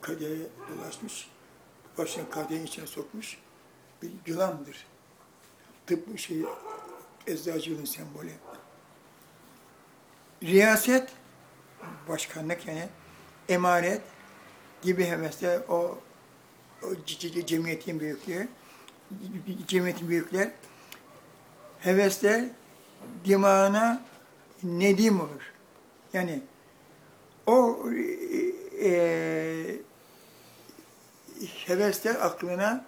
Speaker 1: kadeye dolaşmış, başını kadehin içine sokmuş bir yılandır. Tıp şey, eczacılığın sembolü. Riyaset, başkanlık yani, emanet gibi hevesler, o, o cemiyetin büyüklüğü, cemiyetin büyükler, hevesler dimağına nedim olur. Yani o e, hevesler aklına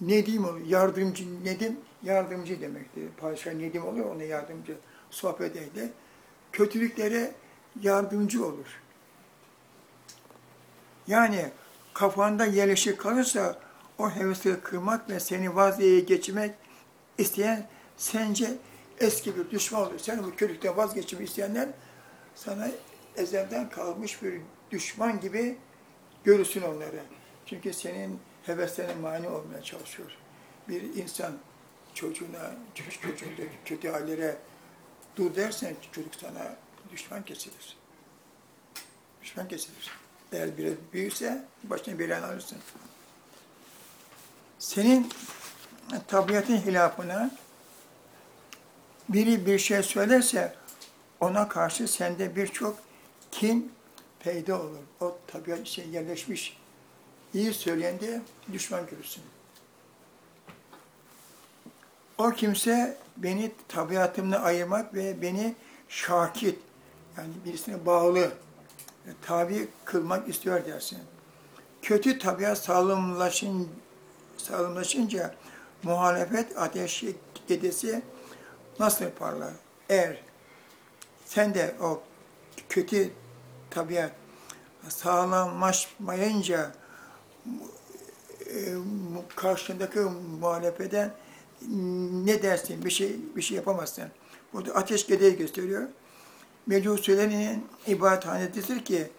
Speaker 1: nedim olur. Yardımcı, nedim yardımcı demektir. Padişah nedim oluyor, ona yardımcı sohbet eder. Kötülüklere yardımcı olur. Yani kafanda yerleşik kalırsa o hevesleri kırmak ve seni vaziyeye geçirmek isteyen sence eski bir düşman olur. Sen bu kötülükten vazgeçmek isteyenler sana ezelden kalmış bir düşman gibi görürsün onları. Çünkü senin heveslerine mani olmaya çalışıyor. Bir insan çocuğuna, çocuğundaki kötü hallere dur dersen çocuk sana düşman kesilir. Düşman kesilir. Eğer biraz büyürse başına belanı alırsın. Senin tabiatın hilafına biri bir şey söylerse ona karşı sende birçok kin peyda olur. O tabiat içine yerleşmiş. İyi söyleyen de düşman görürsün. O kimse beni tabiatımla ayırmak ve beni şakit, yani birisine bağlı, tabi kılmak istiyor dersin. Kötü tabiat sağlamlaşın, sağlamlaşınca muhalefet ateşi gedesi nasıl parlar? Eğer sen de o kötü tabiat sağlamlaşmayınca e, karşındaki muhalefeden ne dersin? Bir şey bir şey yapamazsın. Burada ateş gedeyi gösteriyor. Mecusilerin ibadethanesidir ki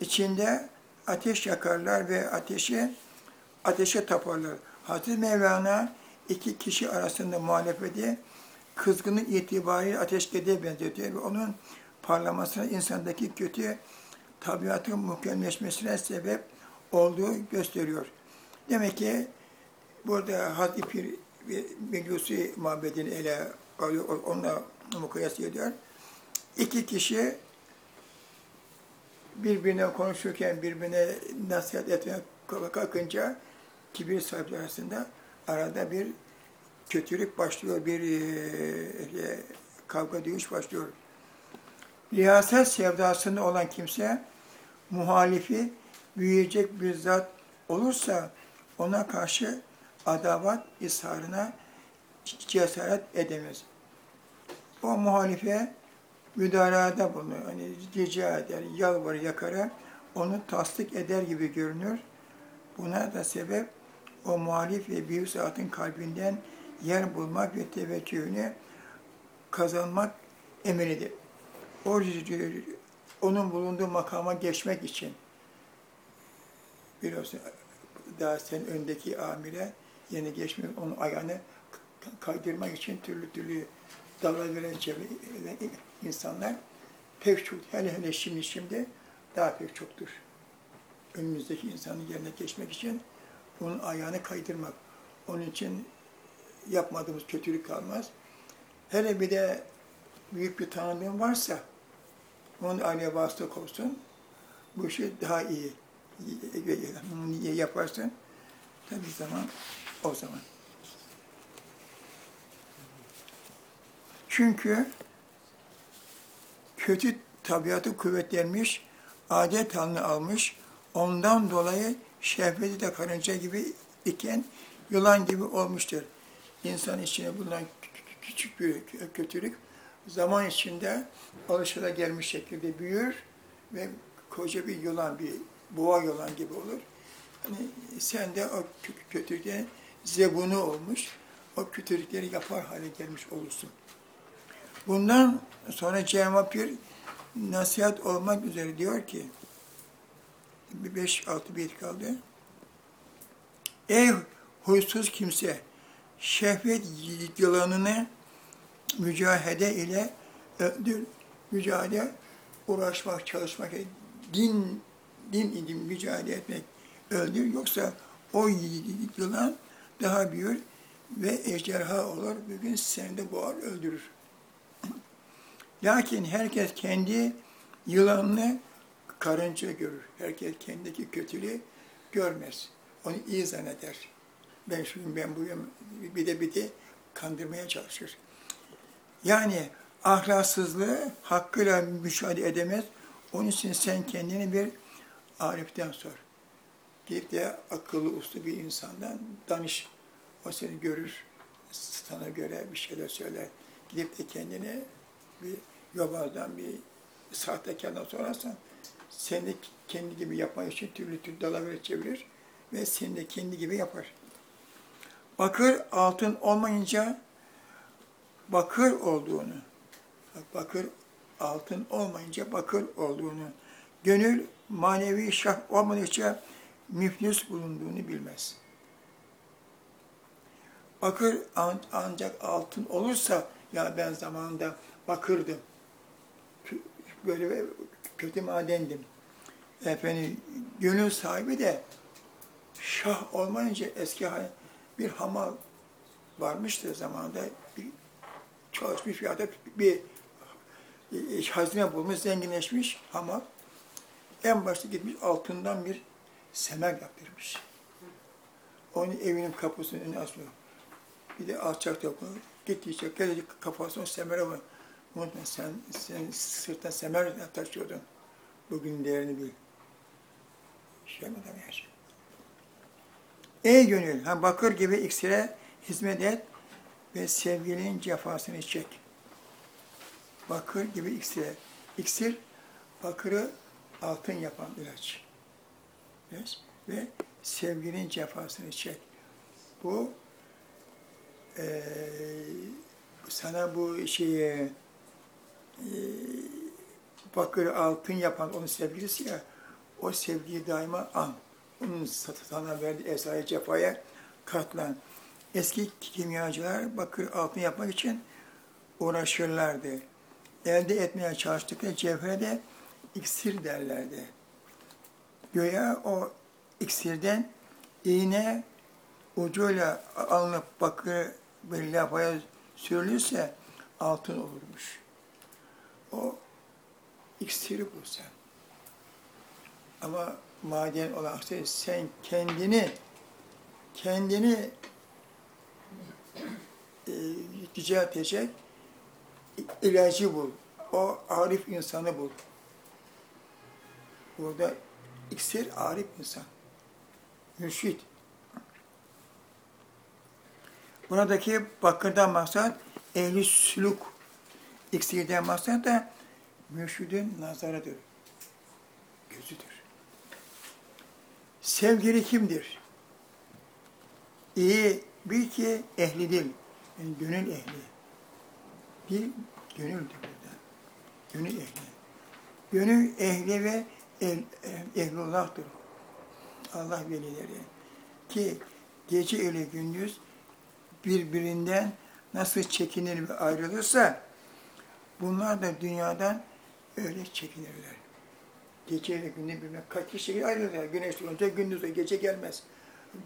Speaker 1: içinde ateş yakarlar ve ateşe ateşe taparlar. Hazreti Mevlana iki kişi arasında muhalefeti kızgınlık itibariyle ateş gedeye benzetiyor ve onun parlamasına insandaki kötü tabiatın mükemmelleşmesine sebep olduğu gösteriyor. Demek ki burada Hazreti Pir Mecusi mabedini ele alıyor, onunla mukayese ediyor. İki kişi birbirine konuşurken birbirine nasihat etmeye kalkınca kibir sahipleri arasında arada bir kötülük başlıyor, bir e, kavga dövüş başlıyor. Riyaset sevdasında olan kimse muhalifi büyüyecek bir zat olursa ona karşı adavat isharına cesaret edemez. O muhalife müdahalada bulunur. Hani rica eder, yalvarır, yakarır, onu tasdik eder gibi görünür. Buna da sebep o muhalif ve büyük zatın kalbinden yer bulmak ve teveccühünü kazanmak emelidir. O onun bulunduğu makama geçmek için biliyorsun daha sen öndeki amire yeni geçmiyor, onun ayağını kaydırmak için türlü türlü davranışlara çevrilen insanlar pek çok, hele hele şimdi şimdi daha pek çoktur. Önümüzdeki insanın yerine geçmek için onun ayağını kaydırmak. Onun için yapmadığımız kötülük kalmaz. Hele bir de büyük bir tanıdığın varsa onun aileye vasıta olsun. Bu işi daha iyi yaparsın. Tabii zaman o zaman. Çünkü kötü tabiatı kuvvetlenmiş, adet halini almış, ondan dolayı şehveti de karınca gibi iken yılan gibi olmuştur. İnsan içine bulunan küçük bir kötülük zaman içinde alışılagelmiş şekilde büyür ve koca bir yılan, bir boğa yılan gibi olur. Hani sen de o kötülüklerin zebunu olmuş, o kötülükleri yapar hale gelmiş olursun. Bundan sonra cevap bir nasihat olmak üzere diyor ki, bir beş, altı bir kaldı. Ey huysuz kimse, şehvet yılanını mücahede ile. Mücadele, uğraşmak, çalışmak, din, din için mücadele etmek, öldür. Yoksa o yılan daha büyür ve ejderha olur. Bugün seni de boğar, öldürür. Lakin herkes kendi yılanını karınca görür. Herkes kendiki kötülüğü görmez. Onu iyi zanneder. Ben şuyum, ben buyum, bir de bir de kandırmaya çalışır. Yani ahlaksızlığı hakkıyla müşahede edemez. Onun için sen kendini bir ariften sor. Gidip de akıllı uslu bir insandan danış. O seni görür, sana göre bir şeyler söyler. Gidip de kendine bir yobazdan, bir sahtekardan sorarsan seni kendi gibi yapmak için türlü türlü dalavere çevirir ve seni de kendi gibi yapar. Bakır altın olmayınca bakır olduğunu, bakır altın olmayınca bakır olduğunu, gönül manevi şah olmadıkça müflis bulunduğunu bilmez. Bakır ancak altın olursa, ya ben zamanında bakırdım, böyle kötü madendim. Efendim, gönül sahibi de şah olmayınca eski bir hamal varmıştı zamanında. Bir çalışmış bir adam, bir hazine bulmuş, zenginleşmiş hamal. En başta gitmiş altından bir semer yaptırmış. Onun evinin kapısının önüne asıyor. Bir de alçak topu. Gittikçe gelecek kafasına semere var. Unutma sen, sen sırttan semer taşıyordun. Bugün değerini bil. Şey mi demeyecek? Ey gönül, ha bakır gibi iksire hizmet et ve sevgilinin cefasını çek. Bakır gibi iksire. İksir, bakırı altın yapan ilaç. Yes. Ve sevginin cefasını çek. Bu e, sana bu şeyi e, bakırı altın yapan onun sevgilisi ya, o sevgiyi daima an. Onun sana verdiği esaya cefaya katlan. Eski kimyacılar bakır altın yapmak için uğraşırlardı. Elde etmeye çalıştıkları cevhere iksir derlerdi. Göya o iksirden iğne ucuyla alınıp bakır bir lafaya sürülürse altın olurmuş. O iksiri sen. Ama maden olan şey sen kendini kendini e, düzeltecek ilacı bul. O arif insanı bul. Burada iksir arif insan. Mürşit. Buradaki bakırdan maksat ehli sülük. İksirden maksat da mürşidin nazarıdır. Gözüdür. Sevgili kimdir? İyi bil ki ehli dil. Yani gönül ehli. Bir gönüldür burada. Gönül ehli. Gönül ehli ve el, ehlullah'tır. Allah velileri. Ki gece ile gündüz birbirinden nasıl çekinir ve ayrılırsa bunlar da dünyadan öyle çekinirler. Gece gündüz birbirine kaç kişi ayrılırlar. Güneş doğunca gündüz o gece gelmez.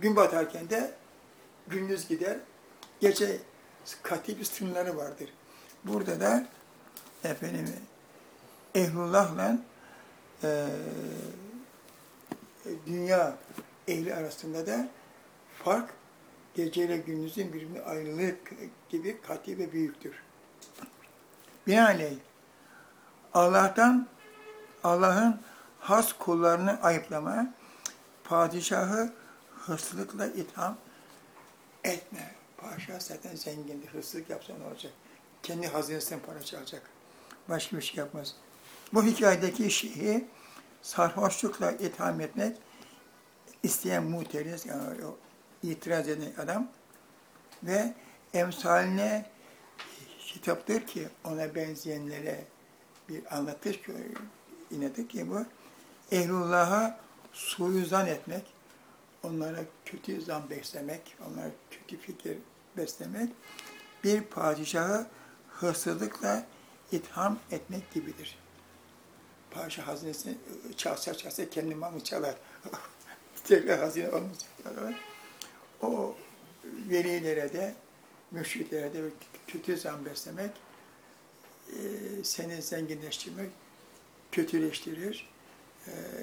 Speaker 1: Gün batarken de gündüz gider. Gece katı bir sınırları vardır. Burada da efendim ehlullahla eee dünya ehli arasında da fark gece ile gündüzün birbirine ayrılık gibi katı ve büyüktür. Binaenaleyh Allah'tan Allah'ın has kullarını ayıplama, padişahı hırsızlıkla itham etme. Padişah zaten zengindir. Hırsızlık yapsa ne olacak? Kendi hazinesinden para çalacak. Başka bir şey yapmaz. Bu hikayedeki şeyi sarhoşlukla itham etmek isteyen muteriz, yani o itiraz eden adam ve emsaline kitaptır ki ona benzeyenlere bir anlatır ki inedir ki bu ehlullah'a suizan etmek, onlara kötü zan beslemek, onlara kötü fikir beslemek bir padişahı hırsızlıkla itham etmek gibidir. Padişah hazinesini çalsa çalsa kendi malını çalar. (laughs) Tekrar hazine olmayacak. O velilere de, mürşitlere de kötü zan beslemek, seni zenginleştirmek, kötüleştirir. E,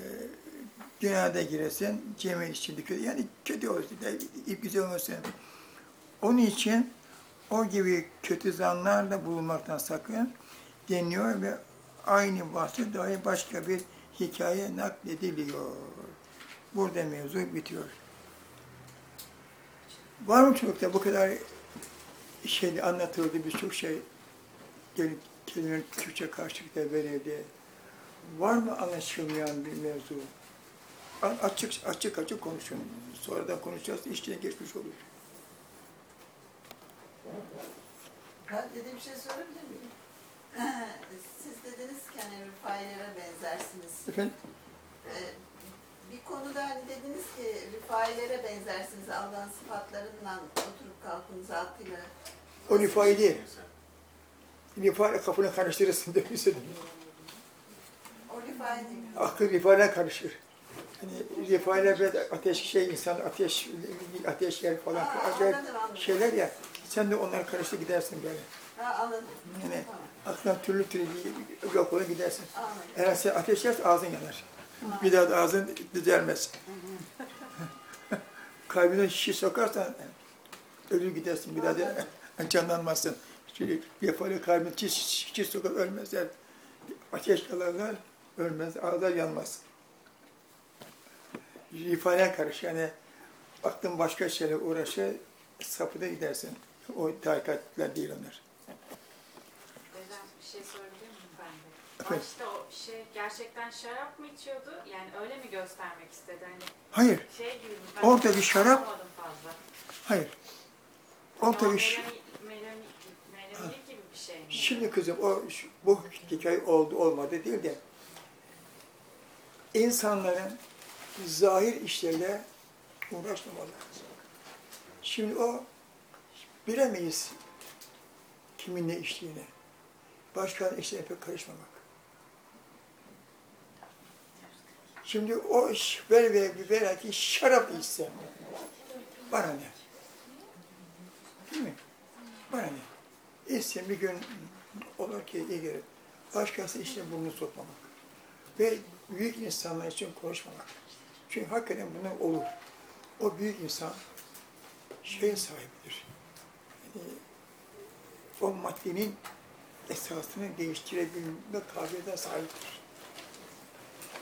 Speaker 1: Günahda giresin, cemil içinde kötü, yani kötü olsun, da güzel olmasın. Onun için o gibi kötü zanlarla bulunmaktan sakın deniyor ve aynı bahsi dahi başka bir hikaye naklediliyor. Burada mevzu bitiyor. Var mı çocukta bu kadar şey anlatıldı, birçok şey gelip kelimenin Türkçe karşılıkta verildi. Var mı anlaşılmayan bir mevzu? Açık açık açık konuşun. Sonradan konuşacağız, işten geçmiş olur.
Speaker 3: Ben dediğim şey sorabilir miyim? (clears throat) Siz dediniz ki hani Rıfailere benzersiniz.
Speaker 1: Efendim?
Speaker 3: Ee, bir konuda hani dediniz ki Rıfailere benzersiniz Allah'ın sıfatlarından oturup kalkın zatıyla.
Speaker 1: O rifai değil. Rifai kafanı karıştırırsın (laughs) demişsin. Akıl rifayla karışır. Hani rifayla böyle ateş şey insan ateş ateş yer falan
Speaker 3: Aa,
Speaker 1: acayip şeyler ya. Sen de onlara karıştı gidersin böyle.
Speaker 3: Ha anladım.
Speaker 1: Yani aklına türlü türlü bir yok olur gidersin. Eğer sen ateş yersen ağzın yanar. Bir daha da ağzın düzelmez. (laughs) Kalbine şişe sokarsan ölür gidersin. Bir daha da (laughs) canlanmazsın. Çünkü rifayla kalbine şişe, şişe sokar ölmezler. Ateş yalarlar, ölmez, ağızlar yanmaz. Rifaya karşı yani aklın başka şeyle uğraşır, sapıda gidersin. O tarikatlar değil onlar.
Speaker 5: Hocam bir şey sorabilir miyim ben de?
Speaker 1: Efendim?
Speaker 5: Başta o şey gerçekten şarap mı içiyordu? Yani öyle mi göstermek istedi? Hani
Speaker 1: Hayır,
Speaker 5: şey gibi mi? Ben
Speaker 1: Oradaki şarap-
Speaker 5: anlamadım fazla.
Speaker 1: hayır.
Speaker 5: O
Speaker 1: Orada bir şey-
Speaker 5: melani- melani- melanilik gibi bir şey mi?
Speaker 1: Şimdi kızım o şu- bu hikaye oldu olmadı değil de insanların zahir işlerle uğraşmamalı. Şimdi o bilemeyiz kimin ne içtiğini. Başkanın işlerine pek karışmamak. Şimdi o iş ver ver ver ki şarap içse bana ne? Değil mi? Bana ne? İçsin bir gün olur ki iyi gelir. Başkası işine burnunu sokmamak. Ve büyük insanlar için konuşmamak. Çünkü hakikaten bunlar olur. O büyük insan şeye sahibidir. Yani o maddenin esasını değiştirebilme kabiliyetine sahiptir.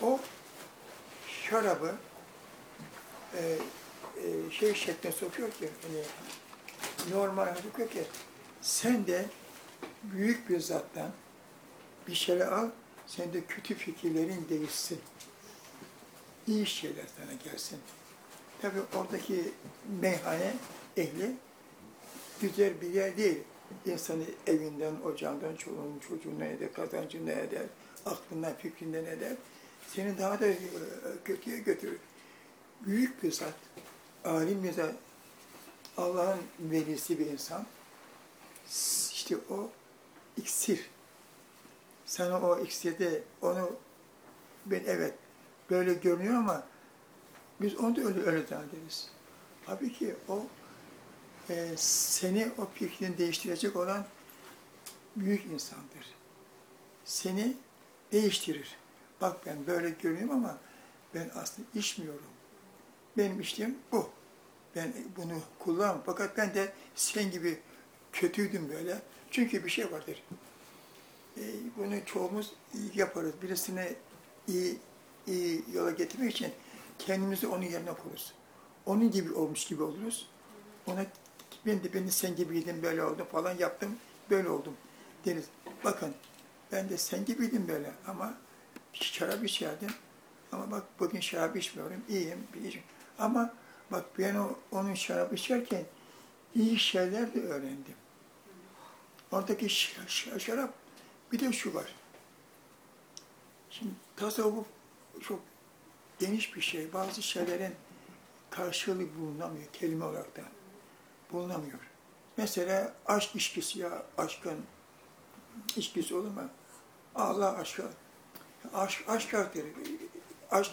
Speaker 1: O şarabı e, e, şey şekline sokuyor ki, hani normal sokuyor ki, sen de büyük bir zattan bir şeyler al, sen de kötü fikirlerin değişsin. İyi şeyler sana gelsin. Tabi oradaki meyhane ehli güzel bir yer değil. İnsanı evinden, ocağından, çoluğunun çocuğuna eder, kazancına eder, aklından, fikrinden eder. Seni daha da e, kötüye götürür. Büyük bir zat, alim bir zat, Allah'ın velisi bir insan. İşte o iksir. Sana o iksirde onu ben evet böyle görünüyor ama biz onu da öyle öyle zannederiz. Tabii ki o e, seni o fikrini değiştirecek olan büyük insandır. Seni değiştirir. Bak ben böyle görünüyorum ama ben aslında içmiyorum. Benim içtiğim bu. Ben bunu kullanmam. Fakat ben de sen gibi kötüydüm böyle. Çünkü bir şey vardır. E, bunu çoğumuz yaparız. Birisine iyi, iyi yola getirmek için kendimizi onun yerine koyarız. Onun gibi olmuş gibi oluruz. Ona ben de ben de sen gibiydim böyle oldum falan yaptım böyle oldum deriz. Bakın ben de sen gibiydim böyle ama şarap içerdim. Ama bak bugün şarap içmiyorum, iyiyim. iyiyim. Ama bak ben o, onun şarap içerken iyi şeyler de öğrendim. Oradaki şarap bir de şu var. Şimdi tasavvuf çok geniş bir şey. Bazı şeylerin karşılığı bulunamıyor kelime olarak da. Bulunamıyor. Mesela aşk ilişkisi ya aşkın ilişkisi olur mu? Allah aşkı. Aşk, aşk karakteri. Aşk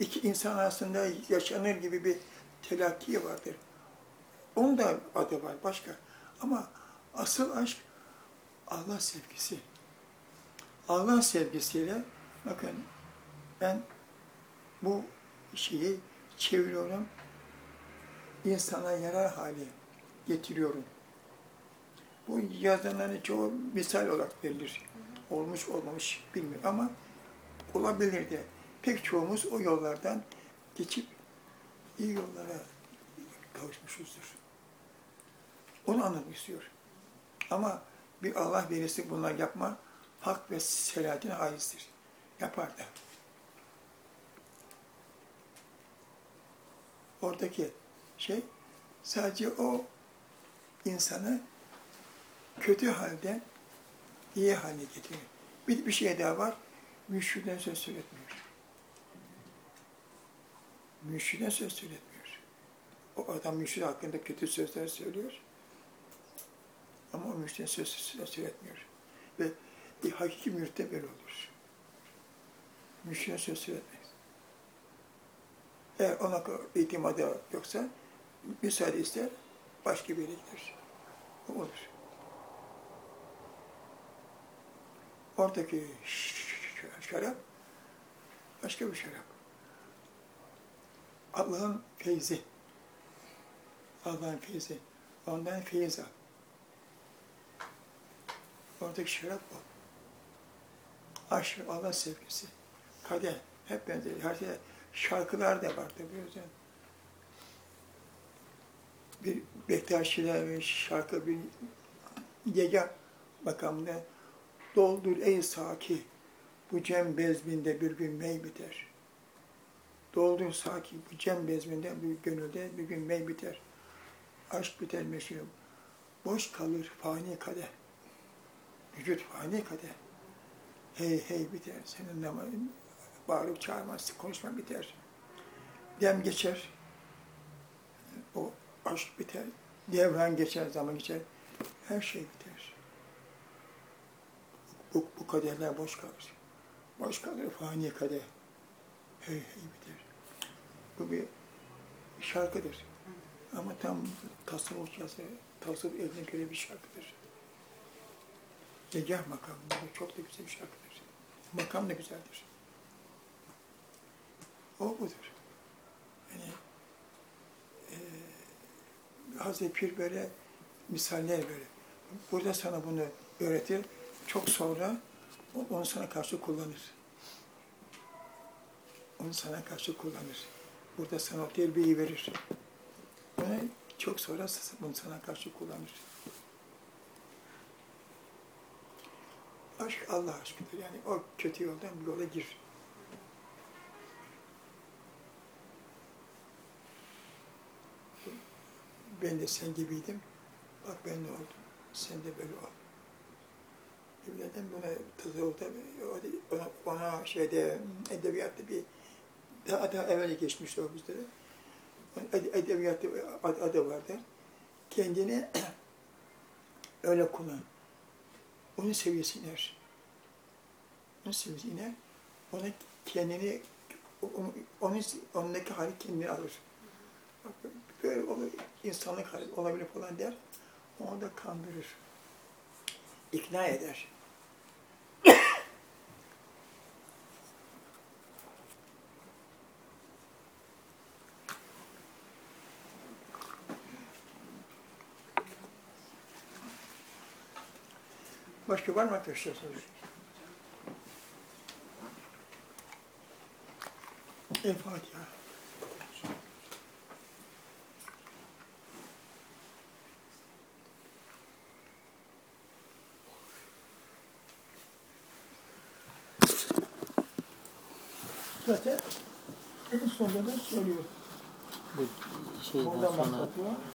Speaker 1: iki insan arasında yaşanır gibi bir telakki vardır. Onun da adı var başka. Ama asıl aşk Allah sevgisi. Allah sevgisiyle bakın ben bu şeyi çeviriyorum, insana yarar hale getiriyorum. Bu yazılanların çoğu misal olarak verilir. Olmuş olmamış bilmiyorum ama olabilir de. Pek çoğumuz o yollardan geçip iyi yollara kavuşmuşuzdur. Onu anlatmak istiyor. Ama bir Allah velisi bunlar yapma, hak ve selahatine aizdir. Yapar da. Oradaki şey sadece o insanı kötü halde iyi haline getiriyor. Bir, bir şey daha var, müşriden söz söyletmiyor. Müşriden söz söyletmiyor. O adam müşri hakkında kötü sözler söylüyor. Ama o müşriden söz söyletmiyor. Ve bir hakiki mürtte böyle olur. Müşriden söz söyletmez. Eğer ona itimadı yoksa müsaade ister, başka bir yere gider. O olur. Oradaki şarap başka bir şarap. Allah'ın feyzi. Allah'ın feyzi. Ondan feyiz al. Oradaki şarap o. Aşk, Allah sevgisi. Kadeh. Hep benzer. Her şey, şarkılar da var tabii. Yüzden. Bir Bektaşiler şarkı bir Yega makamında doldur ey saki bu cem bezminde bir gün mey biter. Doldur saki bu cem bezminde bir gönülde bir gün mey biter. Aşk biter meşhum. Boş kalır fani kadeh. Vücut fani kadeh. Hey hey biter. Senin bağırıp çağırmazsın, konuşma biter. Dem geçer. O aşk biter. Devran geçer, zaman geçer. Her şey biter. Bu, bu kaderler boş kalır. Boş kalır fani kader. Hey hey biter. Bu bir şarkıdır. Ama tam tasavvuf yazı, tasavvuf eline göre bir şarkıdır. Zegah makamında çok da güzel bir şarkıdır. Makam da güzeldir. O budur. Yani e, Hazreti Pir böyle misaller böyle. Burada sana bunu öğretir. Çok sonra onu sana karşı kullanır. Onu sana karşı kullanır. Burada sana o terbiyeyi verir. Onu çok sonra bunu sana karşı kullanır. Aşk Allah aşkıdır. Yani o kötü yoldan bir yola gir. Ben de sen gibiydim. Bak ben ne oldum. Sen de böyle ol. Evladım buna tızıldı. Ona, ona şeyde edebiyatta bir daha daha evvel geçmişti o bizlere. Ede- Edebiyatta adı, adı vardı. Kendini (clears throat) öyle kullan. Onun seviyesine iner. Onun seviyesine iner. Ona kendini, onun, onundaki hali kendini alır. Böyle olur, insanlık hali olabilir falan der. Onu da kandırır. İkna eder. Başka var mı arkadaşlar soru? El Fatiha. Zaten en sonunda da söylüyor.
Speaker 6: şeyden
Speaker 1: Oradan
Speaker 6: sonra.